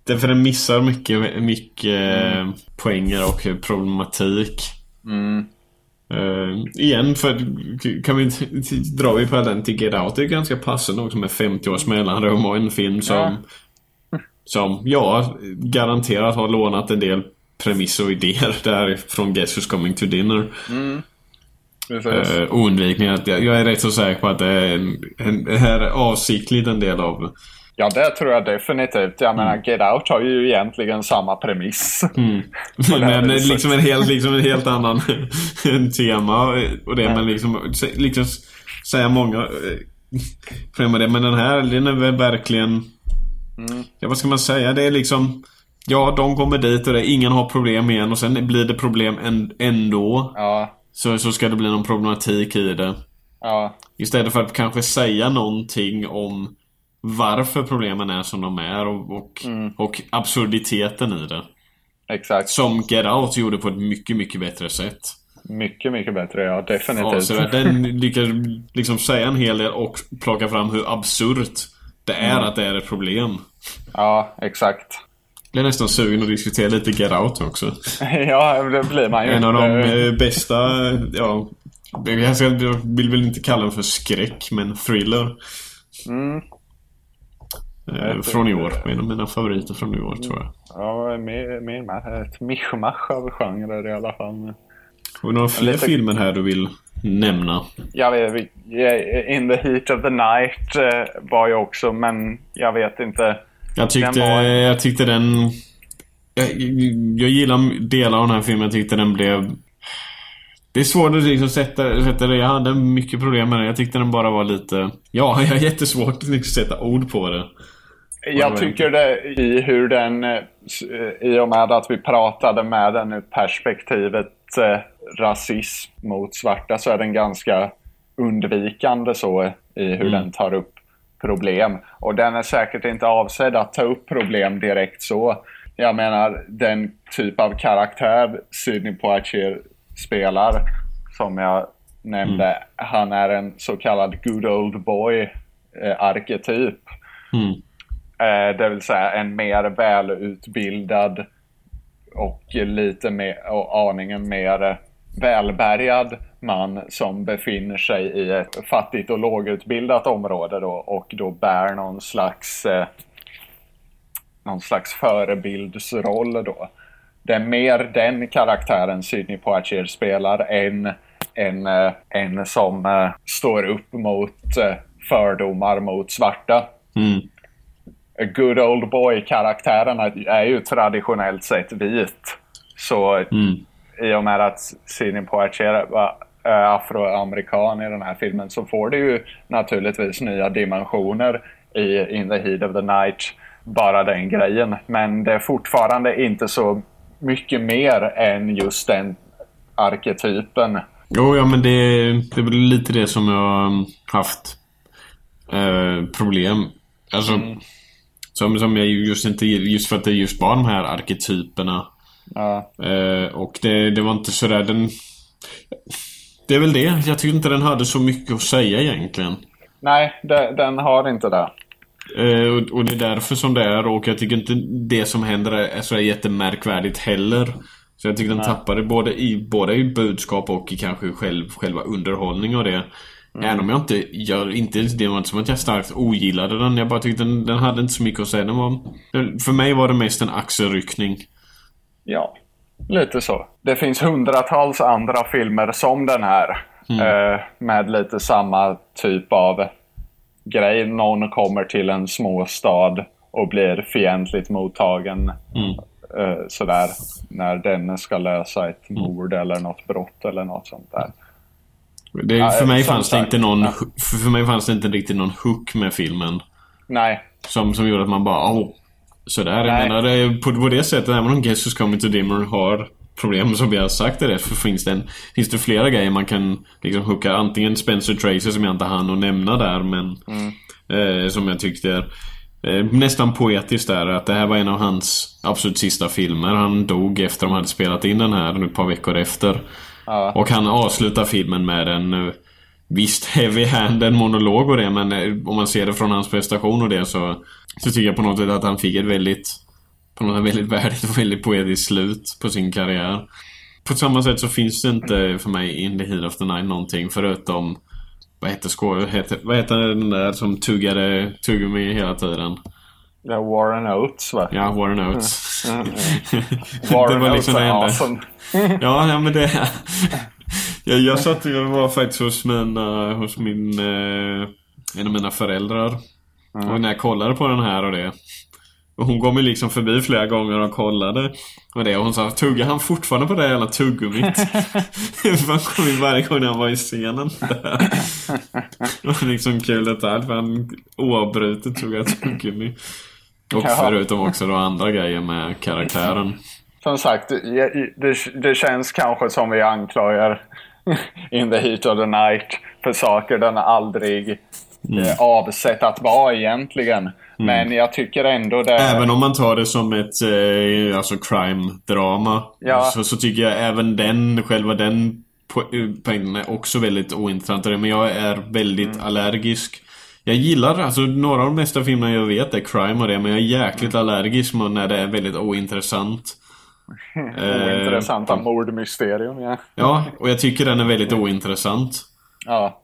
därför den missar mycket, mycket eh, poänger och problematik. Mm. Eh, igen, för kan vi dra vi parallellen till Get Out. Det är ganska passande också med 50 års mellanrum och en film som... Ja. Som, ja, garanterat har lånat en del premisser och idéer där från Guess Who's Coming to Dinner. Precis. Uh, oundvikligen. att Jag, jag är rätt så säker på att det är, en, en, här är avsiktligt en del av... Ja, det tror jag definitivt. Jag menar, Get Out har ju egentligen samma premiss. här Men viset. liksom en helt, liksom en helt annan tema och det. Men liksom, liksom säga många eh, med det. Men den här, den är väl verkligen... Ja, vad ska man säga? Det är liksom... Ja, de kommer dit och det, ingen har problem igen och sen blir det problem än- ändå. Ja, Så, så ska det bli någon problematik i det. ja, Istället för att kanske säga någonting om varför problemen är som de är och, och, och absurditeten i det. exakt. Som Get Out gjorde på ett mycket, mycket bättre sätt. Mycket, mycket bättre. Ja, definitivt. Avsevärt. Den lyckas liksom säga en hel del och plocka fram hur absurt det är att det är ett problem. Ja, exakt. Jag är nästan sugen att diskutera lite Get Out också. ja, det blir man ju. En av de eh, bästa, ja... Jag vill väl inte kalla den för skräck, men thriller. Mm. Eh, från i år. En av mina favoriter från i år, tror jag. Ja, mer, mer med ett mischmasch av genrer i alla fall. Har vi några fler Lite- filmer här du vill nämna? Jag vet, vi- yeah, In the Heat of the Night eh, var ju också, men jag vet inte. Jag tyckte, Den var- jag tyckte den... Jag, jag gillar delar av den här filmen. Jag tyckte den blev... Det är svårt att liksom sätta, sätta det. Jag hade mycket problem med den. Jag tyckte den bara var lite... Ja, jag har jättesvårt att liksom sätta ord på det. Jag tycker det i hur den, eh, i och med att vi pratade med den ur perspektivet eh, rasism mot svarta så är den ganska undvikande så i hur Mm. den tar upp problem. Och den är säkert inte avsedd att ta upp problem direkt så. Jag menar den typ av karaktär Sidney Poitier spelar som jag nämnde. Han är en så kallad good old boy eh, arketyp. Mm. Eh, det vill säga en mer välutbildad och lite mer, och aningen mer välbärgad man som befinner sig i ett fattigt och lågutbildat område då, och då bär någon slags eh, någon slags förebildsroll då. Det är mer den karaktären Sidney Poitier spelar än en, eh, en som eh, står upp mot eh, fördomar mot svarta. Mm. Good old boy-karaktären är- ju traditionellt sett vit. Så Mm. i och med att Sidney Poitier var är afroamerikan i den här filmen så får det ju naturligtvis nya dimensioner i In the heat of the night. Bara den grejen. Men det är fortfarande inte så mycket mer än just den arketypen. Jo, ja men det, det är väl lite det som jag har haft eh, problem. Alltså, som, som jag just inte just för att det just var de här arketyperna. Ja. Eh, och det, det var inte sådär den... Det är väl det. Jag tycker inte den hade så mycket att säga egentligen. Nej, det, den har inte det. Eh, och, och det är därför som det är och jag tycker inte det som händer är, är så jättemärkvärdigt heller. Så jag tycker den tappade både i, både i budskap och i kanske själv, själva underhållning och det. Även om jag inte, jag, inte, det var inte som att jag starkt ogillade den. Jag bara tyckte den, den hade inte så mycket att säga. Den var, för mig var det mest en axelryckning. Ja, lite så. Det finns hundratals andra filmer som den här. Eh, med lite samma typ av grej. Någon kommer till en småstad och blir fientligt mottagen. Eh, sådär. När den ska lösa ett mord eller något brott eller något sånt där. Det, Ja, för mig fanns det inte någon, ja. för, för mig fanns det inte riktigt någon hook med filmen. Nej, Som, som gjorde att man bara åh. Sådär. Jag Nej. menar det, är- på, på det sättet, även om Guess Who's Coming to Dimmer har problem som vi har sagt i det, så finns det, en, finns det flera grejer man kan liksom hooka. Antingen Spencer Tracy som jag inte hann att nämna där, men eh, som jag tyckte är eh, nästan poetiskt där. Att det här var en av hans absolut sista filmer. Han dog efter de hade spelat in den här, ett par veckor efter. Och han avslutar filmen med en eh, Visst heavy-handed monolog och det men eh, om man ser det från hans prestation och det så Så tycker jag på något sätt att han fick ett väldigt På något sätt väldigt värdigt och väldigt poetiskt slut på sin karriär På samma sätt så finns det inte för mig in the heat of the night någonting förutom Vad hette. Heter, vad heter den där som tuggade tuggummi hela tiden? Det är Warren Oates va? Ja, Warren Oates. Warren det var Oates liksom det är enda. awesome. Ja, ja men det... jag, jag satt jag var faktiskt hos mina, hos min, eh, en av mina föräldrar. Och när jag kollade på den här och det. Och hon kom ju liksom förbi flera gånger och kollade. Och det och hon sa, tuggar han fortfarande på det jävla tuggummit? Han kom ju varje gång han var i scenen. det var liksom kul för han oavbrutet tuggar tuggummi. Och Ja. förutom också då andra grejer med karaktären. Som sagt, det, det, känns kanske som vi anklagar In the heat of the night för saker den aldrig Mm. eh, avsett att vara egentligen. Men jag tycker ändå det... Även om man tar det som ett eh, alltså crime-drama. Ja. Så, så tycker jag även den, själva den po- poängen är också väldigt ointressant. Men jag är väldigt Mm. allergisk. Jag gillar, alltså några av de mesta filmerna jag vet är crime och det. Men jag är jäkligt Mm. allergisk mot när det är väldigt ointressant. Eh, Ointressanta mordmysterium, ja. Ja, och jag tycker den är väldigt ointressant. ja.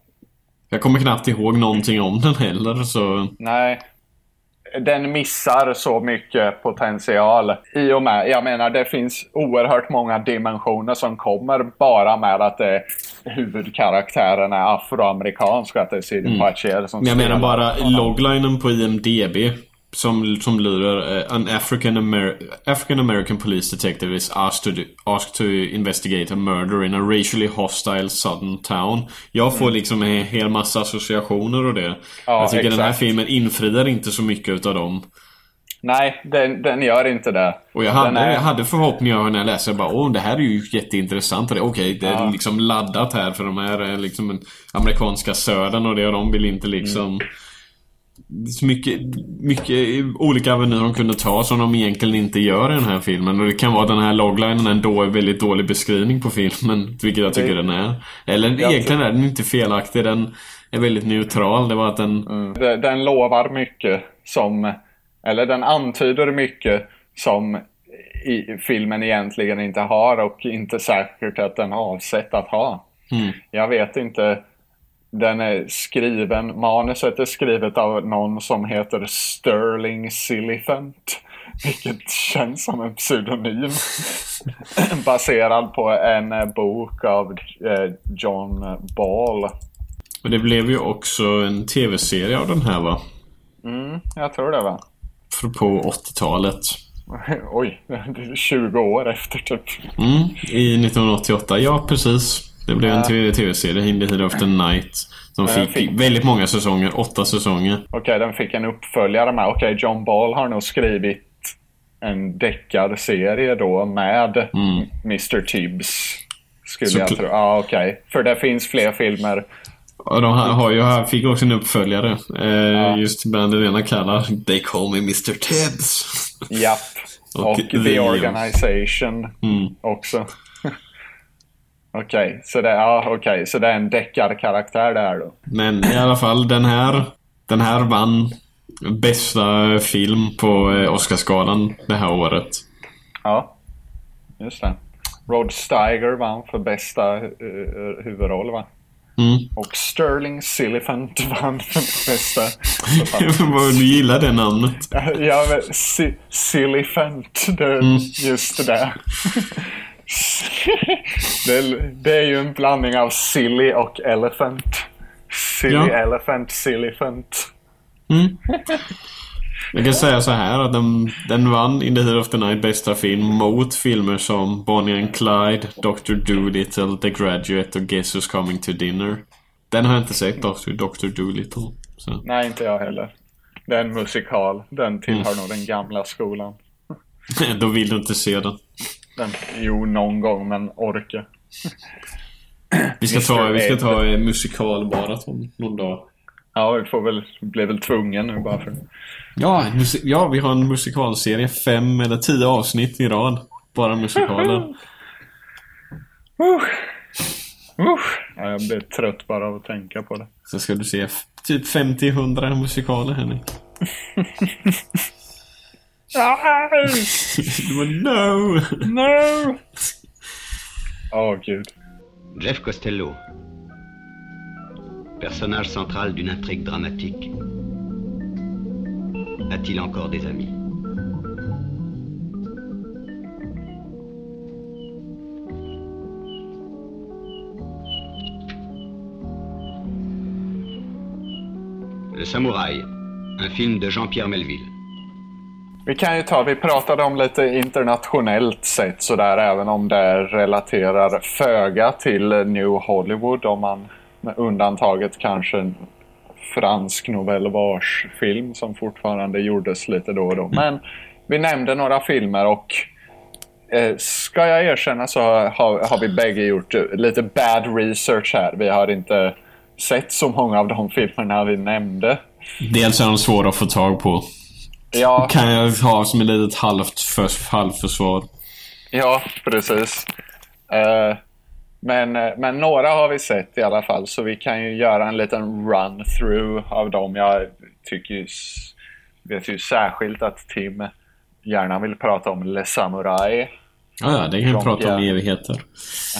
Jag kommer knappt ihåg någonting om den heller så... Nej. Den missar så mycket potential. I och med, jag menar det finns oerhört många dimensioner som kommer bara med att det, huvudkaraktären är afroamerikansk och att det är Sidney Poitier som Men jag menar bara honom. loglinen på IMDB som, som lyder eh, An African, Amer African American police detective is asked to, asked to investigate a murder in a racially hostile southern town. Jag får liksom en hel massa associationer och det. Mm. Ja, jag tycker den här exakt. filmen infriar inte så mycket utav dem. Nej, den, den gör inte det. Och jag hade, är- jag hade förhoppningar när jag läste. Jag bara, åh det här är ju jätteintressant. Okej, det är Ja. liksom laddat här för de här är liksom den amerikanska södern och det och de vill inte liksom... Mm. Är så mycket, mycket olika avenyer de kunde ta som de egentligen inte gör i den här filmen. Och det kan vara att den här loglinen är en då, väldigt dålig beskrivning på filmen. Vilket jag tycker Det- den är. Eller Jag egentligen är den inte felaktig. Den är väldigt neutral. Det var att den... Den, den lovar mycket som, eller den antyder mycket som i filmen egentligen inte har och inte säkert att den har avsett att ha. Mm. Jag vet inte. Den är skriven, manuset är skrivet av någon som heter Sterling Siliphant. Vilket känns som en pseudonym. Baserad på en eh, bok av eh, John Ball. Och det blev ju också en tv-serie av den här va? Mm, jag tror det va? På 80-talet. Oj, det är 20 år efter typ. Mm, i 1988. Ja, precis. Det blev en TV- tv-serie, In the Heat of the Night. Som Ja, fick fick- väldigt många säsonger. Åtta säsonger. Okej, den fick en uppföljare med. Okej, John Ball har nog skrivit en deckarserie då med Mm. Mr. Tibbs. Skulle Så jag tro. Ja, okej. För det finns fler filmer. Och de har, har ju, här fick också en uppföljare. Eh, Just bland det rena kallar They call me Mr. Tibbs. Japp. Och Och, The- The Organization Mm. också. Okej, så, det, ja, okej, så det är en deckarkaraktär där då. Men i alla fall, den här, den här vann bästa film på eh, Oscarsgalan det här året. Ja, just det. Rod Steiger vann för bästa uh, huvudroll va? Mm. Och Sterling Siliphant vann för bästa. Vad du gillar det namnet. Ja, men si Siliphant, det, Mm. just det. Det. Det är ju en blandning av silly och elephant. Silly Ja. elephant, Siliphant. Jag kan säga så här att den, den vann In the Heat of the Night bästa film mot filmer som Bonnie and Clyde, Dr. Dolittle, The Graduate och Guess Who's Coming to Dinner. Den har jag inte sett, Dr. Dr. Dolittle. Så. Nej, inte jag heller. Det är en musikal. Den tillhör nog den gamla skolan. Då vill du inte se den. Den, jo, någon gång, men orka. Vi ska ta, vi ska ta musikalmaraton någon dag. Ja, vi får väl, blir väl tvungen nu bara för Ja, ja, vi har en musikalserie. Fem eller tio avsnitt i rad. Bara musikaler. Uh. Ja, jag blir trött bara av att tänka på det. Så ska du se typ 50-100 musikaler Henrik. No! No! Åh, gud. Jeff Costello, personnage central d'une intrigue dramatique, a-t-il encore des amis? Le Samouraï, un film de Jean-Pierre Melville. Vi kan ju ta, vi pratade om lite internationellt sett sådär, även om det relaterar föga till New Hollywood, om man med undantaget kanske en fransk Nouvelle Vache-film som fortfarande gjordes lite då och då. Men vi nämnde några filmer och eh, ska jag erkänna så har, har vi bägge gjort lite bad research här. Vi har inte sett så många av de filmerna vi nämnde. Dels är de svåra att få tag på. Ja, Kan jag ha som ett litet halvt för, halvförsvar. Ja, precis. Eh, men, eh, men några har vi sett i alla fall, så vi kan ju göra en liten run-through av dem. Jag tycker ju, vet ju särskilt att Tim gärna vill prata om Le Samurai. Ja, ja, det kan vi prata om i evigheter.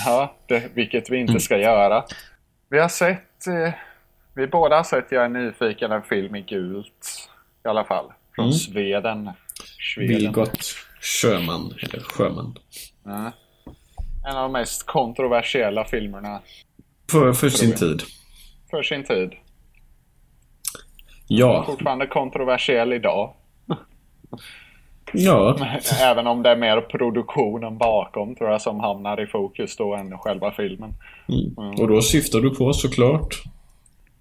Ja, det, vilket vi inte ska göra. Vi har sett, eh, vi båda har sett Jag är nyfiken, en film i gult. I alla fall. Från Sweden. Sweden. Vilgot Sjöman. Eller Sjöman. Ja. En av de mest kontroversiella filmerna För, för sin jag. tid. för sin tid. Ja. Fortfarande kontroversiell idag. Ja, Även om det är mer produktionen bakom tror jag som hamnar i fokus då än själva filmen. och då syftar du på såklart.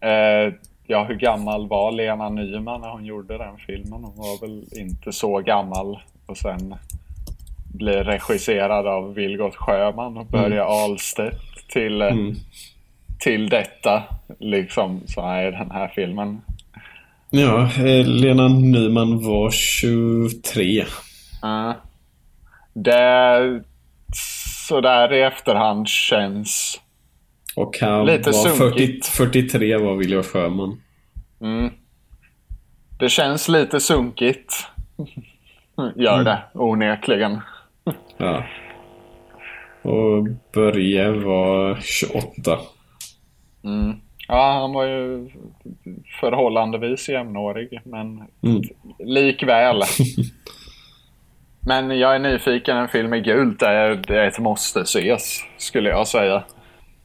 Eh, ja, hur gammal var Lena Nyman när hon gjorde den filmen? Hon var väl inte så gammal. Och sen blev regisserad av Vilgot Sjöman och Börje Ahlstedt till, eh, till detta. Liksom, så är den här filmen. Ja, eh, Lena Nyman var 23. Uh, det sådär i efterhand känns... Och han Lite var 40, sunkigt. 43 var William Sjöman. Det känns lite sunkigt. Gör det, onekligen. Ja. Och Börje var 28. Ja, han var ju förhållandevis jämnårig, men likväl. men jag är nyfiken, en film i gult är, det är ett måste ses, skulle jag säga.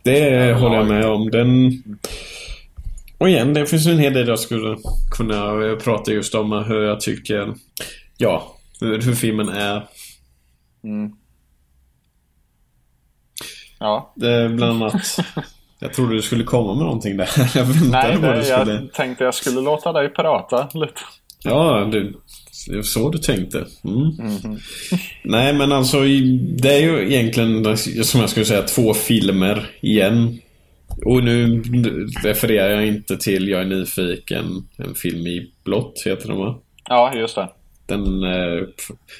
Det håller jag med om. Den... Och igen, det finns en hel del jag skulle kunna prata just om hur jag tycker... Ja, hur, filmen är. Ja. Det är bland annat... Jag trodde du skulle komma med någonting där. Jag väntade Nej, på det, du skulle... jag tänkte jag skulle låta dig prata lite. Ja, det, det var så du tänkte. Mm. Nej, men alltså det är ju egentligen som jag skulle säga två filmer igen. Och nu refererar jag inte till Jag är nyfiken, en film i blått heter den va? Ja, just det. Den, eh,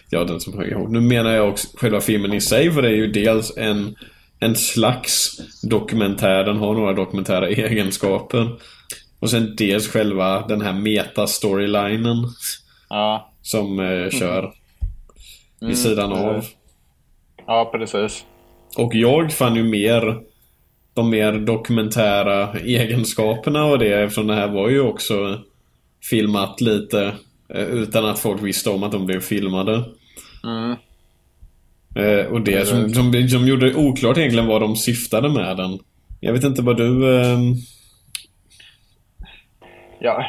ja den som jag ihåg. Nu menar jag också själva filmen i sig för det är ju dels en, en slags dokumentär, den har några dokumentära egenskaper. Och sen dels själva den här meta-storylinen Ja, som eh, kör vid sidan av. ja precis. Och jag fann ju mer de mer dokumentära egenskaperna av det eftersom det här var ju också filmat lite eh, utan att folk visste om att de blev filmade. Eh, och det som, som, som gjorde oklart egentligen vad de syftade med den. Jag vet inte vad du... Eh, Ja,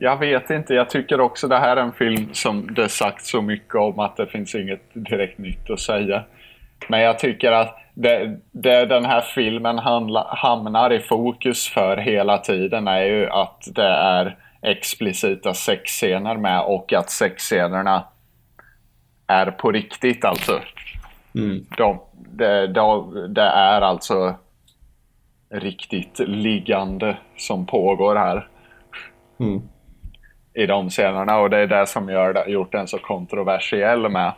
jag vet inte. Jag tycker också det här är en film som det sagt så mycket om att det finns inget direkt nytt att säga. Men jag tycker att det, det den här filmen handla, hamnar i fokus för hela tiden är ju att det är explicita sexscener med och att sexscenerna är på riktigt alltså. De, det, de, det är alltså riktigt liggande som pågår här. I de scenerna och det är det som gör gjort den så kontroversiell med.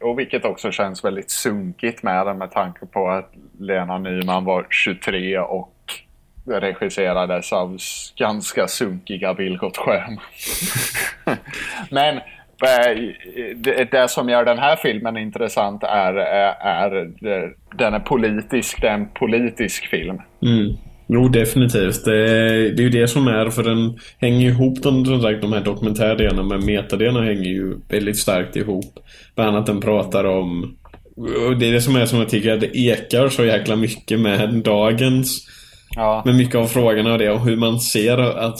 Och vilket också känns väldigt sunkigt med den med tanke på att Lena Nyman var 23 och regisserades av ganska sunkiga Vilgot Sjöman. Men eh, det, som gör den här filmen intressant är, eh, är, är den är politisk, det är en politisk film. Mm. Jo, definitivt. Det, det är ju det som är, för den hänger ihop, de, som sagt, de här dokumentärdelarna med metadelarna hänger ju väldigt starkt ihop. Bland annat den pratar om, och det är det som är som jag tycker, att det ekar så jäkla mycket med dagens, Ja, med mycket av frågorna och det, och hur man ser att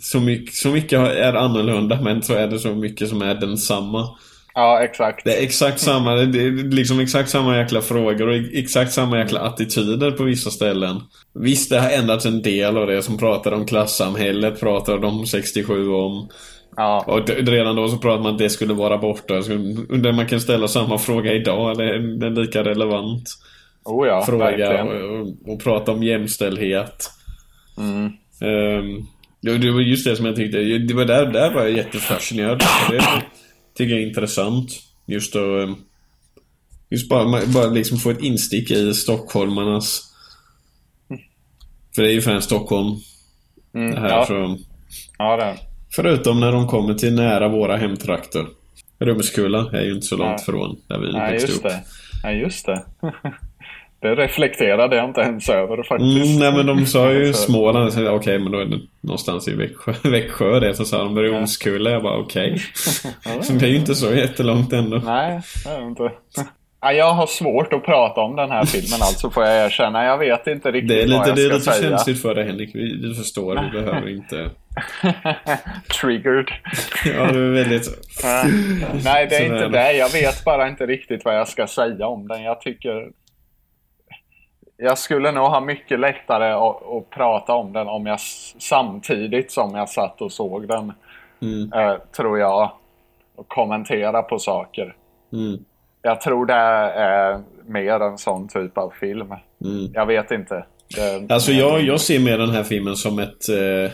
så mycket, så mycket är annorlunda, men så är det så mycket som är densamma. Ja exakt. Det är exakt samma, det är liksom exakt samma jäkla frågor och exakt samma jäkla attityder på vissa ställen. Visst, det har ändrats en del av det som pratar om klassamhället, pratar de 67 om. Ja, Och redan då så pratade man att det skulle vara borta. Undrar man kan ställa samma fråga idag, det är en lika relevant oh ja, fråga. Och, och, och prata om jämställdhet. Um, det, det var just det som jag tyckte, det var där, där var jag jättefascinerad. Det tycker är intressant. Just att ehm, Just bara, bara liksom få ett instick i stockholmarnas... För det är ju främst Stockholm. det här ja. så... Ja, det. Förutom när de kommer till nära våra hemtrakter. Rumskulla är ju inte så långt Nej. från där vi växte upp. det. Nej, just det. Det reflekterade jag inte ens över faktiskt. Mm, nej men de sa ju Småland, okej men då är det någonstans i Växjö, Växjö det. Så sa de Rumskulla, jag bara okej. Så det är ju inte så jättelångt ändå. Nej, det är inte. Ja, jag har svårt att prata om den här filmen alltså får jag erkänna. Jag vet inte riktigt Det är vad lite, jag det är ska lite säga. känsligt för dig Henrik. Vi, vi förstår, vi behöver inte... Triggered. Ja, det är väldigt... Nej, det är inte det. Jag vet bara inte riktigt vad jag ska säga om den. Jag tycker... Jag skulle nog ha mycket lättare att, att prata om den om jag samtidigt som jag satt och såg den. Mm. Eh, tror jag. Och kommentera på saker. Mm. Jag tror det är mer en sån typ av film. Mm. Jag vet inte. Det, Alltså jag, jag ser mer den här filmen som ett... Eh,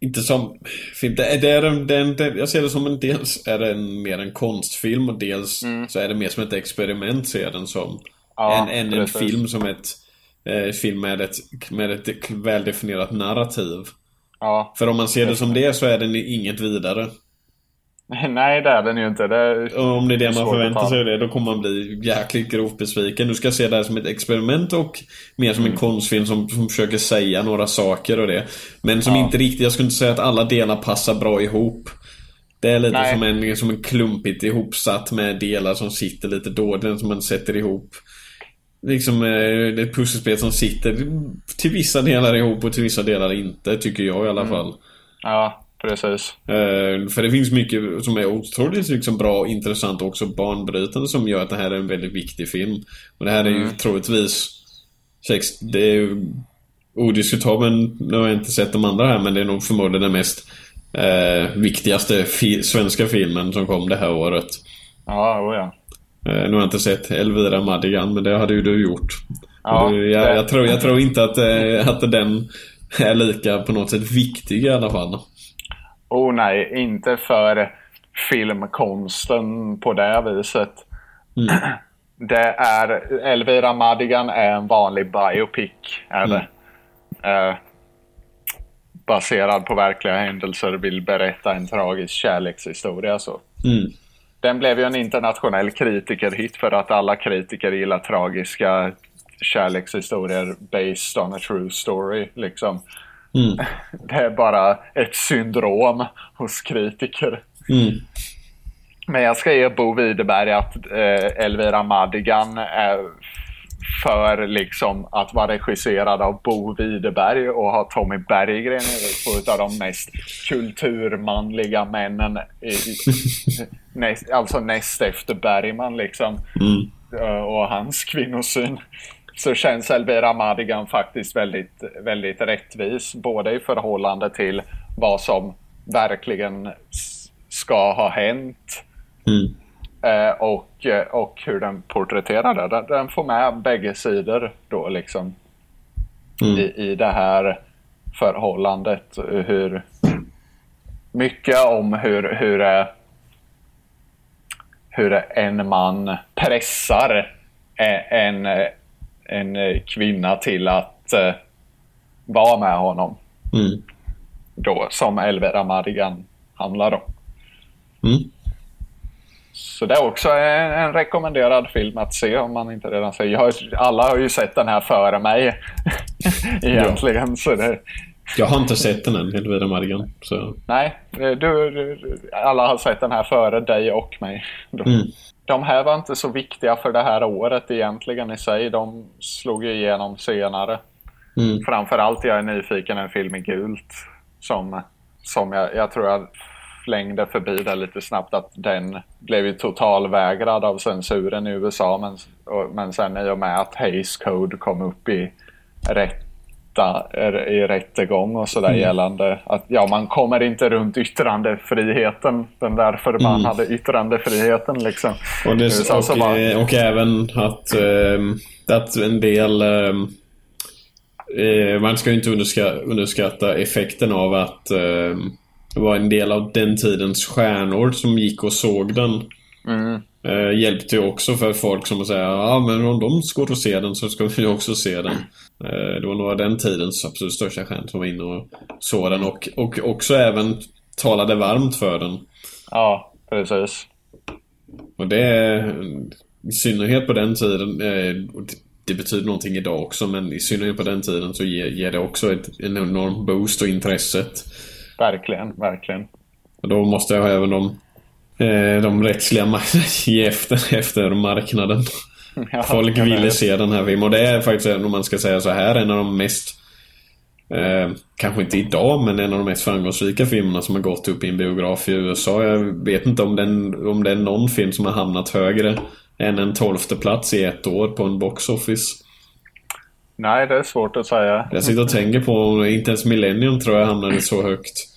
inte som film. Det det är en, det är en, det, jag ser det som en dels är det en, mer en konstfilm och dels så är det mer som ett experiment ser jag den som. Mm. Ja, än än en film som ett eh, film med ett, med ett väldefinierat narrativ. Ja. För om man ser det som det så är den inget vidare. Nej, det är den ju inte. Det om det är det man förväntar ta. sig det, då kommer man bli jäkligt grovt besviken. Du ska se det här som ett experiment och mer som en konstfilm som, som försöker säga några saker och det. Men som inte riktigt, jag skulle inte säga att alla delar passar bra ihop. Det är lite Nej. som en, som en klumpigt ihopsatt med delar som sitter lite dåligt, som man sätter ihop. Liksom eh, ett pusselspel som sitter till vissa delar ihop och till vissa delar inte, tycker jag i alla fall. Ja, precis. Eh, för det finns mycket som är otroligt liksom, bra och intressant och också banbrytande som gör att det här är en väldigt viktig film. Och det här är ju troligtvis sex, det är ju odiskutabelt, nu har jag inte sett de andra här men det är nog förmodligen den mest eh, viktigaste fi- svenska filmen som kom det här året. Ja, oh ja. Eh, nu har jag inte sett Elvira Madigan men det hade ju du gjort. Ja, du, jag, jag, tror, jag tror inte att, eh, att den är lika på något sätt viktig i alla fall. Oh nej, inte för filmkonsten på det viset. Det är, Elvira Madigan är en vanlig biopic. Är det. Eh, baserad på verkliga händelser vill berätta en tragisk kärlekshistoria. Så. Mm. Den blev ju en internationell kritikerhit för att alla kritiker gillar tragiska kärlekshistorier based on a true story. Liksom. Mm. Det är bara ett syndrom hos kritiker. Mm. Men jag ska ge Bo Widerberg att eh, Elvira Madigan är för liksom att vara regisserad av Bo Widerberg och ha Tommy Berggren två av de mest kulturmanliga männen i, näst, alltså näst efter Bergman liksom. Eh, och hans kvinnosyn. Så känns Elvira Madigan faktiskt väldigt, väldigt rättvis både i förhållande till vad som verkligen ska ha hänt. Mm. Eh, och, eh, och hur den porträtterar det. Den, den får med bägge sidor då liksom. Mm. I, I det här förhållandet. Hur mycket om hur, hur, eh, hur en man pressar en, en kvinna till att vara med honom. Mm. Då, som Elvira Madigan handlar om. Mm. Så det är också en, en rekommenderad film att se om man inte redan ser. Har, alla har ju sett den här före mig. Egentligen. Så det, Jag har inte sett den än, Elvira Madigan. Så. nej, du, du, alla har sett den här före dig och mig. De, Mm. de här var inte så viktiga för det här året egentligen i sig. De slog ju igenom senare. Mm. Framförallt jag är nyfiken en film i gult. Som, som jag, jag tror jag flängde förbi det lite snabbt att den blev ju totalvägrad av censuren i USA men, och, men sen i och med att Hays Code kom upp i rätta i rättegång och sådär gällande att ja man kommer inte runt yttrandefriheten den där förbannade yttrandefriheten liksom. Och, det, USA och, var- eh, och även att, ehm, att en del... eh, man ska ju inte underskatta, underskatta effekten av att det var en del av den tidens stjärnor som gick och såg den. Eh, hjälpte ju också för folk som säger ja men om de går och ser den så ska vi också se den. Eh, det var några av den tidens absolut största stjärnor som var inne och såg den och, och också även talade varmt för den. Ja, precis. Och det är i synnerhet på den tiden, eh, det- det betyder någonting idag också, men i synnerhet på den tiden så ger, ger det också ett, en enorm boost och intresset. Verkligen, verkligen. Och då måste jag även de, eh, de rättsliga ge efter, efter marknaden. Ja, Folk ville se den här filmen och det är faktiskt, om man ska säga så här, en av de mest Eh, kanske inte idag, men en av de mest framgångsrika filmerna som har gått upp i en biograf i USA. Jag vet inte om, den, om det är någon film som har hamnat högre än en tolfte plats i ett år på en box office. Nej, det är svårt att säga. Jag sitter och tänker på, inte ens Millennium tror jag hamnade så högt.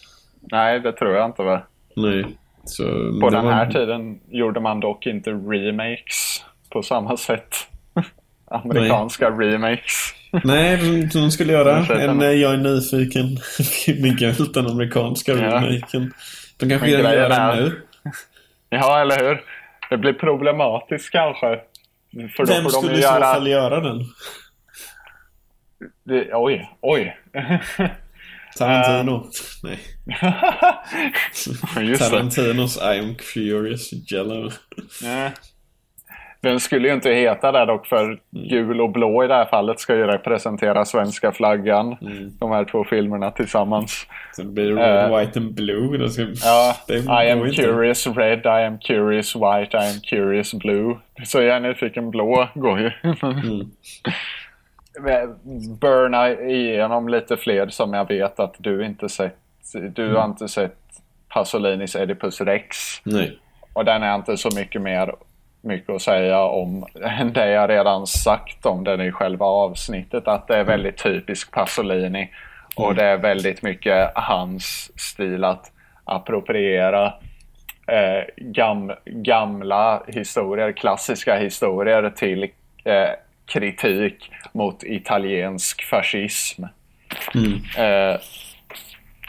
Nej, det tror jag inte va? Nej. Så, På den var- här tiden gjorde man dock inte remakes på samma sätt. Amerikanska remakes. Nej, de, de skulle göra en eh, Jag är nyfiken med Gult, den amerikanska Ja. remaken. De kanske gör den nu. Ja, eller hur? Det blir problematiskt kanske. För då Vem de skulle ju i så göra... fall göra den? Det, oj, oj. Tarantino? Nej. Just det. Tarantinos I am curious Jello. Nej. Den skulle ju inte heta det dock för gul och blå i det här fallet ska ju representera svenska flaggan. De här två filmerna tillsammans. Det blir Red, Eh, White and Blue. Det ska... Ja, det I am inte. curious red, I am curious white, I am curious blue. Så jag är nyfiken blå går ju. Burna igenom lite fler som jag vet att du inte sett. Du har inte sett Pasolinis Oedipus Rex. Nej. Och den är inte så mycket mer mycket att säga om än det jag redan sagt om den i själva avsnittet. Att det är väldigt typisk Pasolini. Och det är väldigt mycket hans stil att appropriera eh, gam, gamla historier, klassiska historier till eh, kritik mot italiensk fascism. Eh,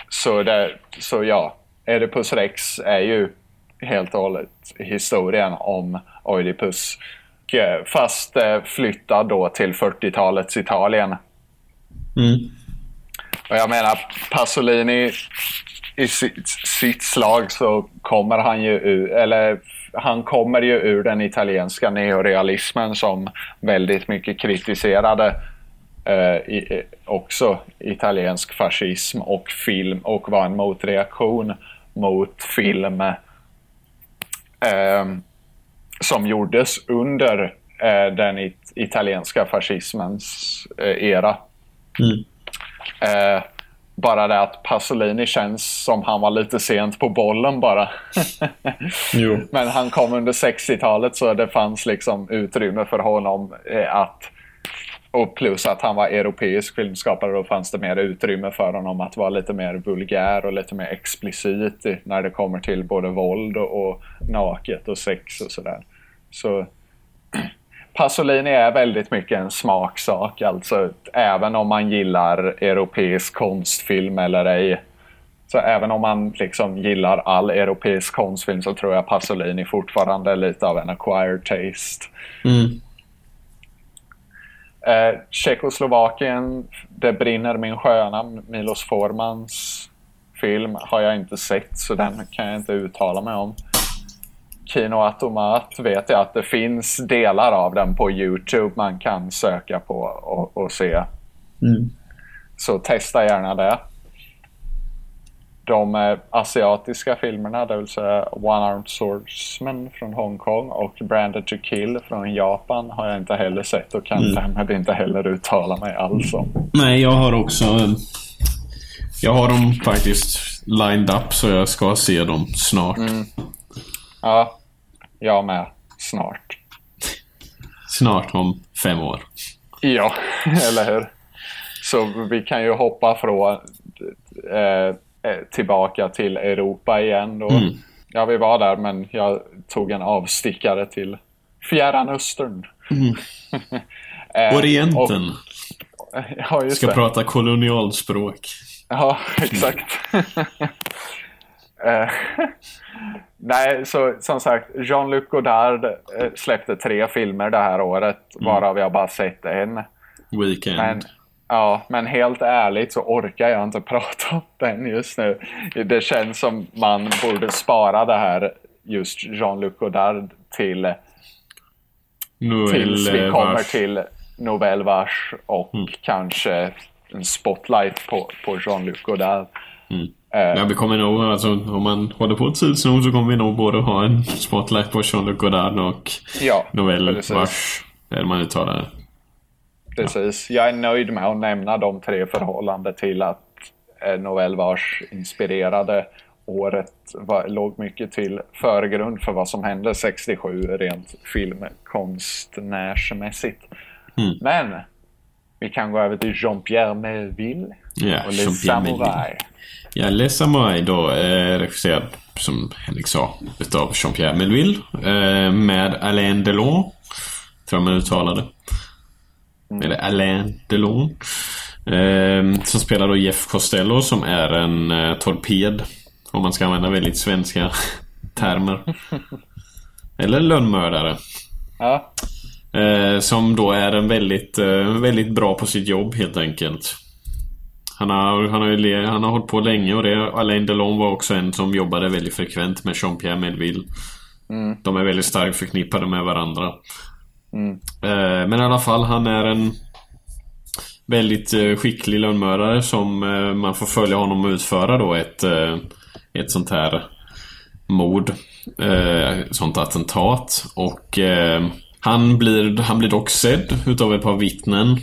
så, det, så ja, Oedipus Rex är ju helt och hållet historien om Oidipus. Och, eh, Fast eh, flyttad då till 40-talets Italien. Mm. Och jag menar, Pasolini i sitt, sitt slag så kommer han ju ur, eller han kommer ju ur den italienska neorealismen som väldigt mycket kritiserade eh, i, eh, också italiensk fascism och film och var en motreaktion mot film eh, som gjordes under eh, den it- italienska fascismens eh, era. Eh, bara det att Pasolini känns som han var lite sent på bollen bara. Men han kom under 60-talet så det fanns liksom utrymme för honom eh, att och plus att han var europeisk filmskapare då fanns det mer utrymme för honom att vara lite mer vulgär och lite mer explicit när det kommer till både våld och, och naket och sex och sådär. Så Pasolini är väldigt mycket en smaksak. Alltså, även om man gillar europeisk konstfilm eller ej. Så även om man liksom gillar all europeisk konstfilm så tror jag Pasolini fortfarande är lite av en acquired taste. Mm. Eh, Tjeckoslovakien, Det brinner min sköna, Milos Formans film har jag inte sett så den kan jag inte uttala mig om. Kino Automat vet jag att det finns delar av den på Youtube man kan söka på och, och se. Så testa gärna det. De eh, asiatiska filmerna, det vill säga One Armed Swordsman från Hongkong och Branded to Kill från Japan har jag inte heller sett och kan därmed inte heller uttala mig alls om. Nej, jag har också... eh, Jag har dem faktiskt lined up så jag ska se dem snart. Ja, jag med. Snart. Snart om fem år. Ja, eller hur? Så vi kan ju hoppa från eh, eh, tillbaka till Europa igen då. Ja, vi var där men jag tog en avstickare till Fjärran Östern. Eh, Orienten. och- ja, Ska det. prata kolonialspråk. Ja, exakt. Eh, Nej, så som sagt, Jean-Luc Godard eh, släppte tre filmer det här året, varav jag bara sett en. Weekend. Men, ja, men helt ärligt så orkar jag inte prata om den just nu. Det känns som man borde spara det här, just Jean-Luc Godard, till, tills vi kommer till Novell Vars och kanske en spotlight på, på Jean-Luc Godard. Ja, vi kommer nog, alltså, om man håller på tidsnog så kommer vi nog både ha en spotlight på Jean-Luc Godard och Ja, Noel precis. Vars. Man precis. Jag är nöjd med att nämna de tre förhållande till att eh, Novell Vars inspirerade året var, låg mycket till förgrund för vad som hände 67 rent filmkonstnärsmässigt. Mm. Men vi kan gå över till Jean-Pierre Melville Ja, och Les. Samurai. Ja, Les Samurai då är regisserad, som Henrik sa, utav Jean-Pierre Melville. Eh, med Alain Delon. Tror jag man uttalade. Eller Alain Delon. Eh, som spelar då Jeff Costello som är en eh, torped. Om man ska använda väldigt svenska termer. Eller lönnmördare. Ja, Eh, som då är en väldigt, eh, väldigt bra på sitt jobb helt enkelt. Han har, han, har, han har hållit på länge och det, Alain Delon var också en som jobbade väldigt frekvent med Jean-Pierre Melville. De är väldigt starkt förknippade med varandra. Eh, men i alla fall, han är en väldigt eh, skicklig lönnmördare som eh, man får följa honom och utföra då ett, eh, ett sånt här mord. Sånt attentat. Och han, blir, han blir dock sedd utav ett par vittnen.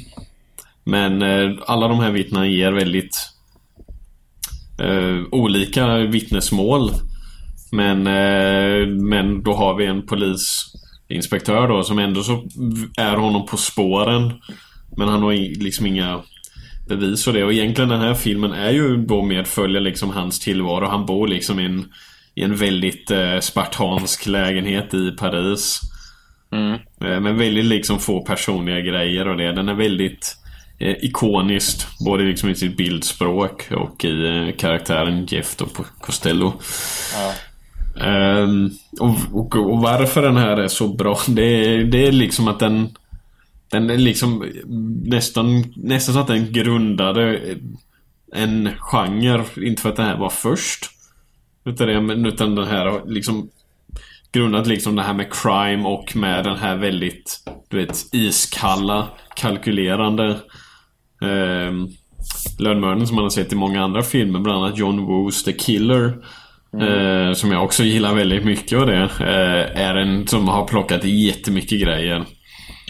Men eh, alla de här vittnena ger väldigt eh, olika vittnesmål. Men, eh, men då har vi en polisinspektör då som ändå så är honom på spåren. Men han har liksom inga bevis för det. Och egentligen den här filmen är ju då med följer liksom hans tillvaro. Han bor liksom i en, i en väldigt eh, spartansk lägenhet i Paris. Eh, Men väldigt liksom få personliga grejer och det. Den är väldigt eh, ikoniskt. Både liksom i sitt bildspråk och i eh, karaktären Jeff då på Costello. Ehm, och, och, och varför den här är så bra, det är, det är liksom att den Den är liksom nästan, nästan så att den grundade en genre. Inte för att det här var först. Utan, det, utan den här har liksom grundat liksom det här med crime och med den här väldigt, du vet, iskalla, kalkylerande eh, lönnmördaren som man har sett i många andra filmer. Bland annat John Woos The Killer. Eh, som jag också gillar väldigt mycket av det. Eh, är en som har plockat jättemycket grejer.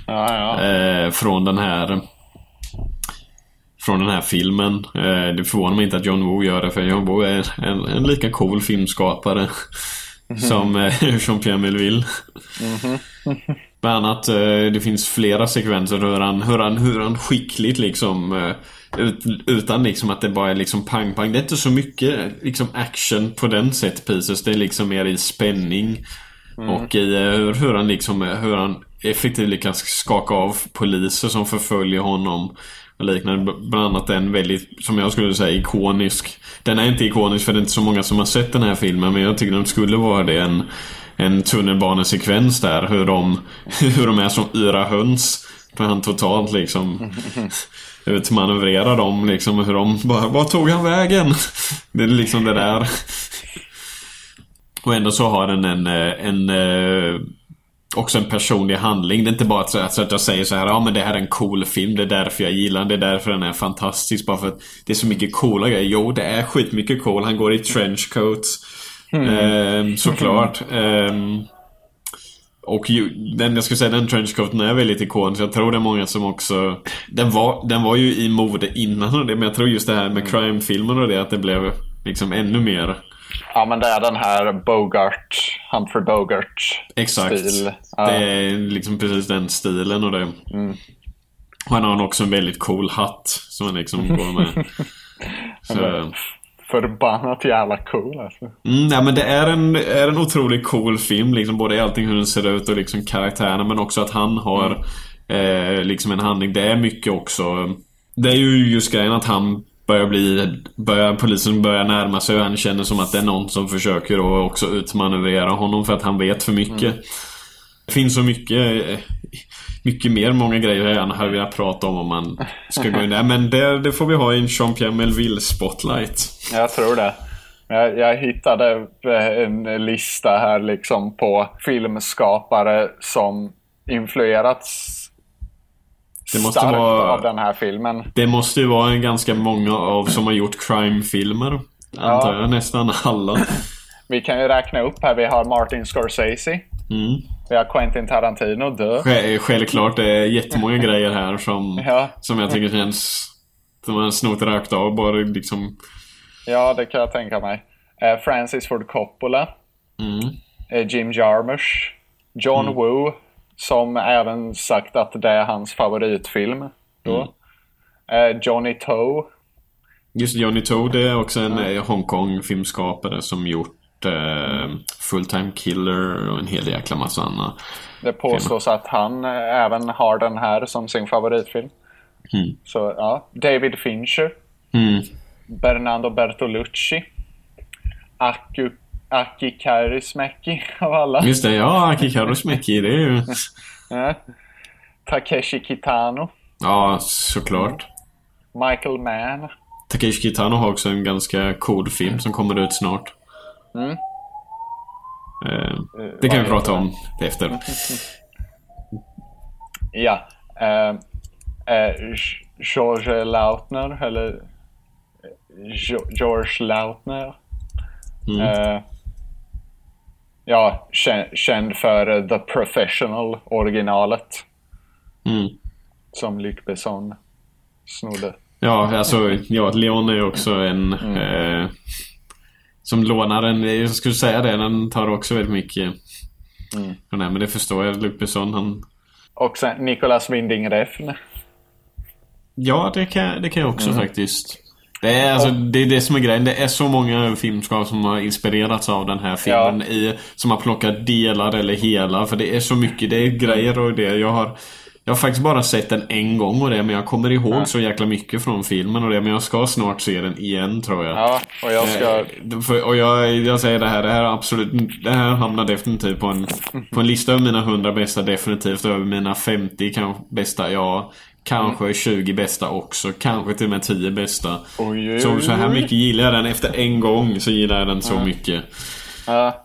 Ja, ja. Eh, från den här Från den här filmen. Eh, det förvånar mig inte att John Woo gör det för John Woo är en, en lika cool filmskapare Som eh, Jean-Pierre Melville Bland annat, eh, det finns flera sekvenser hur han, hur han, hur han skickligt liksom eh, ut, Utan liksom att det bara är liksom pang pang. Det är inte så mycket liksom action på den set pieces. Det är liksom mer i spänning Och i eh, hur, hur han liksom Hur han effektivt lyckas skaka av poliser som förföljer honom och liknande. Bland annat en väldigt, som jag skulle säga, ikonisk. Den är inte ikonisk för det är inte så många som har sett den här filmen Men jag tycker den skulle vara det. En, en tunnelbanesekvens där hur de, hur de är som yra höns han totalt liksom Utmanövrerar dem liksom hur de bara, Var tog han vägen? Det är liksom det där Och ändå så har den en, eh, en, eh, Också en personlig handling. Det är inte bara att, att jag säger så här, ja men det här är en cool film, det är därför jag gillar den, det är därför den är fantastisk. Bara för att det är så mycket coola grejer. Jo, det är skitmycket cool. Han går i trenchcoats. Ehm, såklart. Ehm, och ju, den, jag skulle säga den trenchcoaten är väldigt ikonisk. Jag tror det är många som också... Den var, den var ju i mode innan och det, men jag tror just det här med crime-filmer och det, att det blev liksom ännu mer... ja, men det är den här Bogart, Humphrey Bogart Exakt. stil. Det är liksom precis den stilen och det. Och han har också en väldigt cool hatt som han liksom går med. Så, Förbannat jävla cool alltså. mm, nej, men det är en, är en otroligt cool film. Liksom, både i allting hur den ser ut och liksom karaktärerna. Men också att han har eh, liksom en handling. Det är mycket också. Det är ju just grejen att han börjar bli... Börjar, polisen börjar närma sig och han känner som att det är någon som försöker att också utmanövrera honom för att han vet för mycket. Det finns så mycket eh, Mycket mer, många grejer jag gärna hade velat prata om om man ska gå in där. Men det, det får vi ha i en Jean-Pierre Melville spotlight. Jag tror det. Jag, jag hittade en lista här liksom på filmskapare som influerats Det måste starkt vara- av den här filmen. Det måste ju vara en ganska många av som har gjort crime-filmer. Antar jag, nästan alla. Vi kan ju räkna upp här. Vi har Martin Scorsese. Mm. Har Quentin Tarantino dö. Sj- Självklart, det är jättemånga grejer här som, Ja. som jag tycker känns... Som man snott rakt av bara liksom... Ja, det kan jag tänka mig. Eh, Francis Ford Coppola. Mm. Eh, Jim Jarmusch. John Woo. Som även sagt att det är hans favoritfilm. Då. Eh, Johnny Toe. Just Johnny Toe, det är också en eh, Hongkong-filmskapare som gjort eh, Full Time Killer och en hel jäkla massa annat. Det påstås att han eh, även har den här som sin favoritfilm. Mm. Så ja, David Fincher. Mm. Bernardo Bertolucci. Aku, Aki Kaurismäki av alla. Just det, ja, Aki Kaurismäki, det är ju... Ja. Takeshi Kitano. Ja, såklart. Michael Mann. Takeshi Kitano har också en ganska cool film som kommer ut snart. Mm. Eh, det kan vi prata om efter. Ja. Eh, eh, George Lautner, eller eh, George Lautner. Mm. Eh, ja, kä- känd för eh, The Professional, originalet. Mm. Som Luc Besson snodde. Ja, alltså, ja, Leon är också en... Eh, som lånar en, jag skulle säga det, den tar också väldigt mycket Mm. det, men det förstår jag. Luc Besson, han... Och sen Nicolas Winding Refn. Ja, det kan, det kan jag också faktiskt. Det är, alltså, det är det som är grejen. Det är så många filmskap som har inspirerats av den här filmen. I, som har plockat delar eller hela. För det är så mycket. Det är grejer och det. Jag har, jag har faktiskt bara sett den en gång och det. Men jag kommer ihåg så jäkla mycket från filmen och det. Men jag ska snart se den igen tror jag. Ja, och jag ska... Eh, för- Och jag, jag säger det här, det här är absolut, det här hamnar definitivt på en, på en lista över mina 100 bästa, definitivt över mina 50 kanske bästa, ja. Kanske 20 bästa också, kanske till och med 10 bästa. Oj, oj, Så, så här oj. mycket gillar jag den, efter en gång så gillar jag den så mycket. Ja.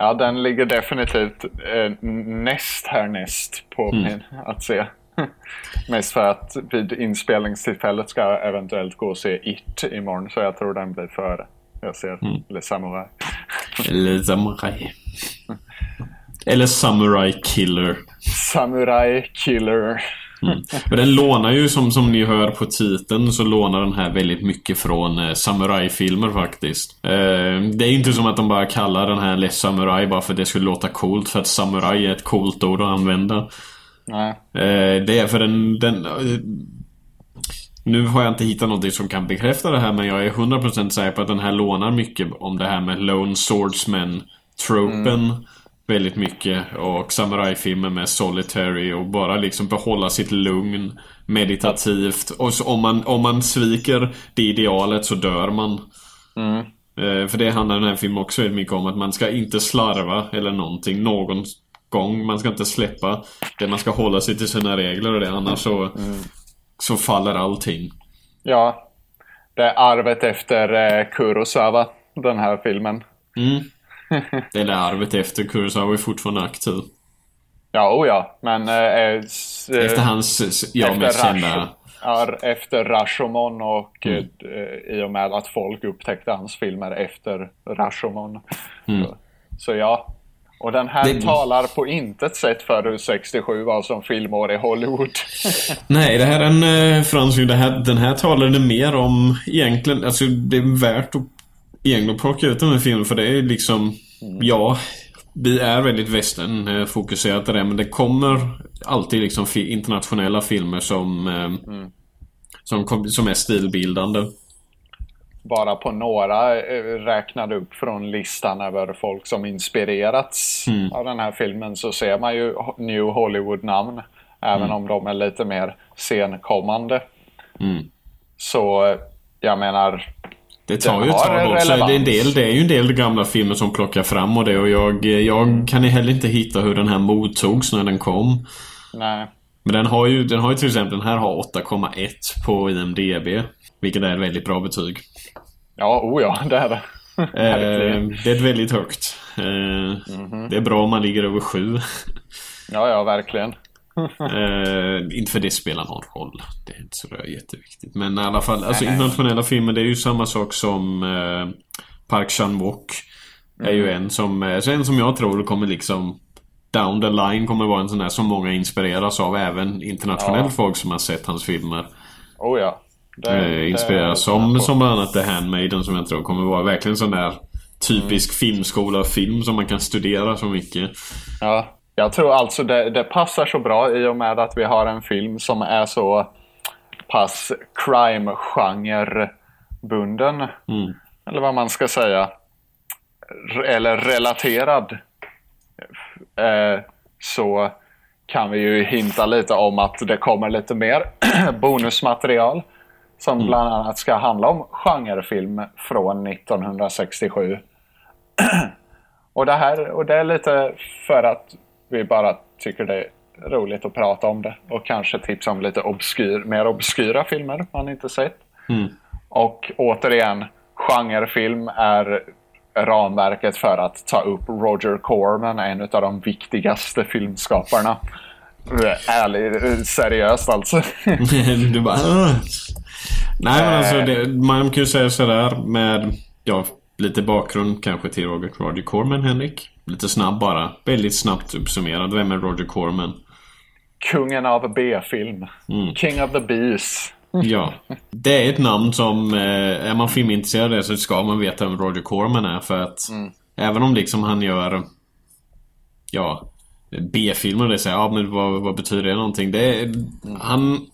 Ja, den ligger definitivt eh, näst härnäst på min att se. Mest för att vid inspelningstillfället ska jag eventuellt gå och se It imorgon. Så jag tror den blir före. Jag ser Le Samurai. Eller Samurai. Eller Samurai Killer. Samurai Killer. Men den lånar ju som, som ni hör på titeln så lånar den här väldigt mycket från eh, samurajfilmer faktiskt. Eh, det är inte som att de bara kallar den här Les Samurai bara för att det skulle låta coolt för att samuraj är ett coolt ord att använda. Nej. Eh, det är för den... den nu har jag inte hittat något som kan bekräfta det här men jag är 100% säker på att den här lånar mycket om det här med Lone Swordsman-tropen. Väldigt mycket och samurajfilmer med solitary och bara liksom behålla sitt lugn meditativt. Och om man, om man sviker det idealet så dör man. Eh, För det handlar den här filmen också väldigt mycket om att man ska inte slarva eller någonting någon gång. Man ska inte släppa det. Man ska hålla sig till sina regler och det annars så, så faller allting. Ja. Det är arvet efter eh, Kurosawa, den här filmen. Mm. Det är det arvet efter Kurosawa är fortfarande aktiv. Ja, oh ja. Men eh, eh, eh, Efter hans ja, efter mest kända... Efter Rashomon och Mm. eh, i och med att folk upptäckte hans filmer efter Rashomon. Mm. Så, så ja. Och den här Det- talar på intet sätt för hur 67 var som filmår i Hollywood. Nej, det här är en eh, Frans, det här, den här talade mer om egentligen, alltså det är värt att egentligen plocka ut den här filmen för det är liksom, ja, vi är väldigt västern-fokuserat på det men det kommer alltid liksom internationella filmer som, eh, som, kom, som är stilbildande. Bara på några eh, räknade upp från listan över folk som inspirerats Mm. av den här filmen så ser man ju New Hollywood-namn. Även Mm. om de är lite mer senkommande. Mm. Så eh, jag menar, Det tar ju ett tag också. Det är, en del, det är ju en del gamla filmer som plockar fram och det och jag, jag kan heller inte hitta hur den här mottogs när den kom. nej. Men den har ju, den har ju till exempel, den här har 8,1 på IMDB. Vilket är ett väldigt bra betyg. Ja, oh ja, det är det. Eh, det är ett väldigt högt. Eh, Det är bra om man ligger över 7. Ja, ja, verkligen. Eh, inte för det spelar någon roll. Det är inte så jätteviktigt. Men i alla fall, alltså internationella filmer det är ju samma sak som eh, Park Chan-wook. Är ju en som, eh, så en som jag tror kommer liksom down the line kommer vara en sån där som många inspireras av. Även internationellt Ja. folk som har sett hans filmer. Oh ja. Det- Eh, det- inspireras. Som, som bland annat The Handmaiden som jag tror kommer vara verkligen sån där typisk filmskola film som man kan studera så mycket. Ja, jag tror alltså det, det passar så bra i och med att vi har en film som är så pass crime-genre-bunden. Eller vad man ska säga. Eller relaterad. Eh, så kan vi ju hinta lite om att det kommer lite mer bonusmaterial. Som bland annat ska handla om genrefilm från 1967. Och det, här, och det är lite för att vi bara tycker det är roligt att prata om det. Och kanske tipsa om lite obskyr, mer obskyra filmer man inte sett. Och återigen, genrefilm är ramverket för att ta upp Roger Corman, en av de viktigaste filmskaparna. Ärligt, seriöst alltså. du bara... "Åh." Nej men alltså det, man kan ju säga sådär med... Ja, lite bakgrund kanske till Roger, Roger Corman, Henrik. Lite snabb bara. Väldigt snabbt uppsummerad. Vem är Roger Corman? Kungen av B-film. King of the Bees. Ja. Det är ett namn som... Eh, är man filmintresserad så ska man veta vem Roger Corman är för att... Även om liksom han gör... Ja... B-filmer det säger ja men vad, vad betyder det någonting? Det är, Han...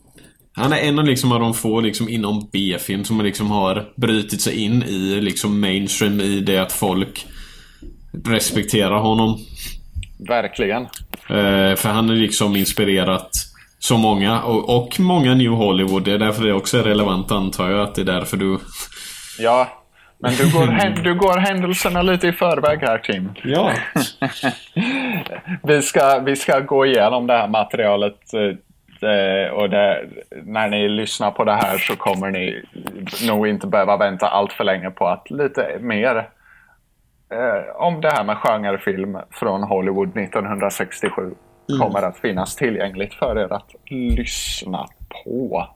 Han är en av liksom av de få liksom inom B-film som liksom har brutit sig in i liksom mainstream i det att folk respekterar honom. Verkligen. Eh, för han har liksom inspirerat så många och, och många New Hollywood. Det är därför det också är relevant antar jag att det är därför du... Ja, men du går, du går händelserna lite i förväg här Tim. Ja. Vi ska, vi ska gå igenom det här materialet eh, det, och det, när ni lyssnar på det här så kommer ni nog inte behöva vänta allt för länge på att lite mer eh, om det här med genrefilm från Hollywood 1967 kommer att finnas tillgängligt för er att lyssna på.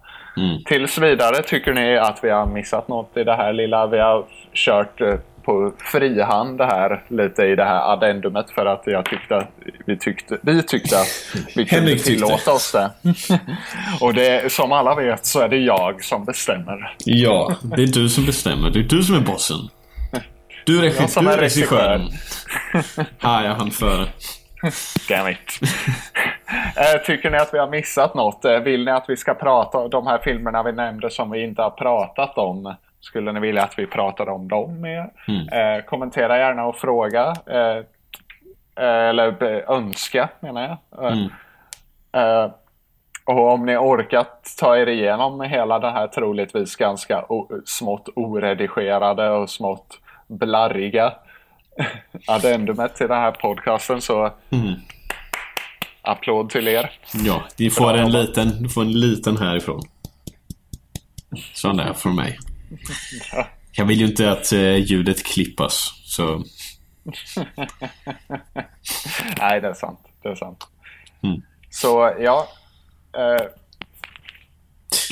Tills vidare, tycker ni att vi har missat något i det här lilla? Vi har kört eh, på frihand det här lite i det här addendumet för att jag tyckte att vi tyckte, vi tyckte att vi kunde tillåta oss det. Och det, som alla vet så är det jag som bestämmer. Ja, det är du som bestämmer. Det är du som är bossen. Du är, regi- Jag som du är regissören. regissör. Här jag hann före. Damn it. Eh, Tycker ni att vi har missat något? Eh, Vill ni att vi ska prata om de här filmerna vi nämnde som vi inte har pratat om? Skulle ni vilja att vi pratar om dem mer? Eh, kommentera gärna och fråga. Eh, eller önska menar jag. Eh, och om ni orkat ta er igenom hela den här troligtvis ganska smått oredigerade och smått blarriga addendumet till den här podcasten så applåd till er. Ja, ni får en liten, ni får en liten härifrån. Sån där från mig. Jag vill ju inte att eh, ljudet klippas. Så Nej, det är sant. Det är sant. Mm. Så ja, eh,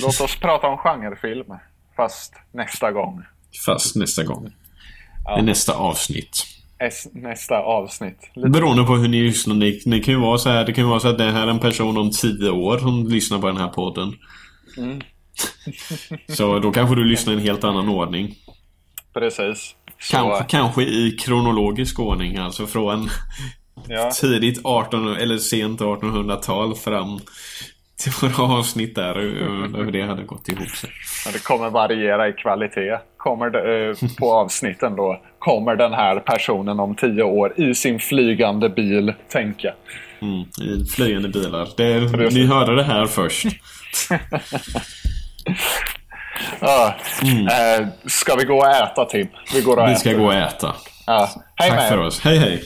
låt oss prata om genrefilm. Fast nästa gång. fast nästa gång. I nästa avsnitt. Es, nästa avsnitt. Lite, Beroende på hur ni lyssnar. Ni, ni kan ju vara så här, det kan ju vara så att det här är en person om tio år som lyssnar på den här podden. så då kanske du lyssnar i en helt annan ordning. precis. Så, Kanske, kanske i kronologisk ordning. Alltså från ja, tidigt 18 eller sent 1800-tal fram till våra avsnitt där. Hur hur det hade gått ihop sig. men det kommer variera i kvalitet. Kommer det, eh, på avsnitten då kommer den här personen om tio år i sin flygande bil tänka. Mm, I flygande bilar. Det, ni hörde det här först. Ja. Eh, ska vi gå och äta Tim? Vi går och Vi äter. ska gå och äta. Ja. Hej Tack med för oss. Hej hej!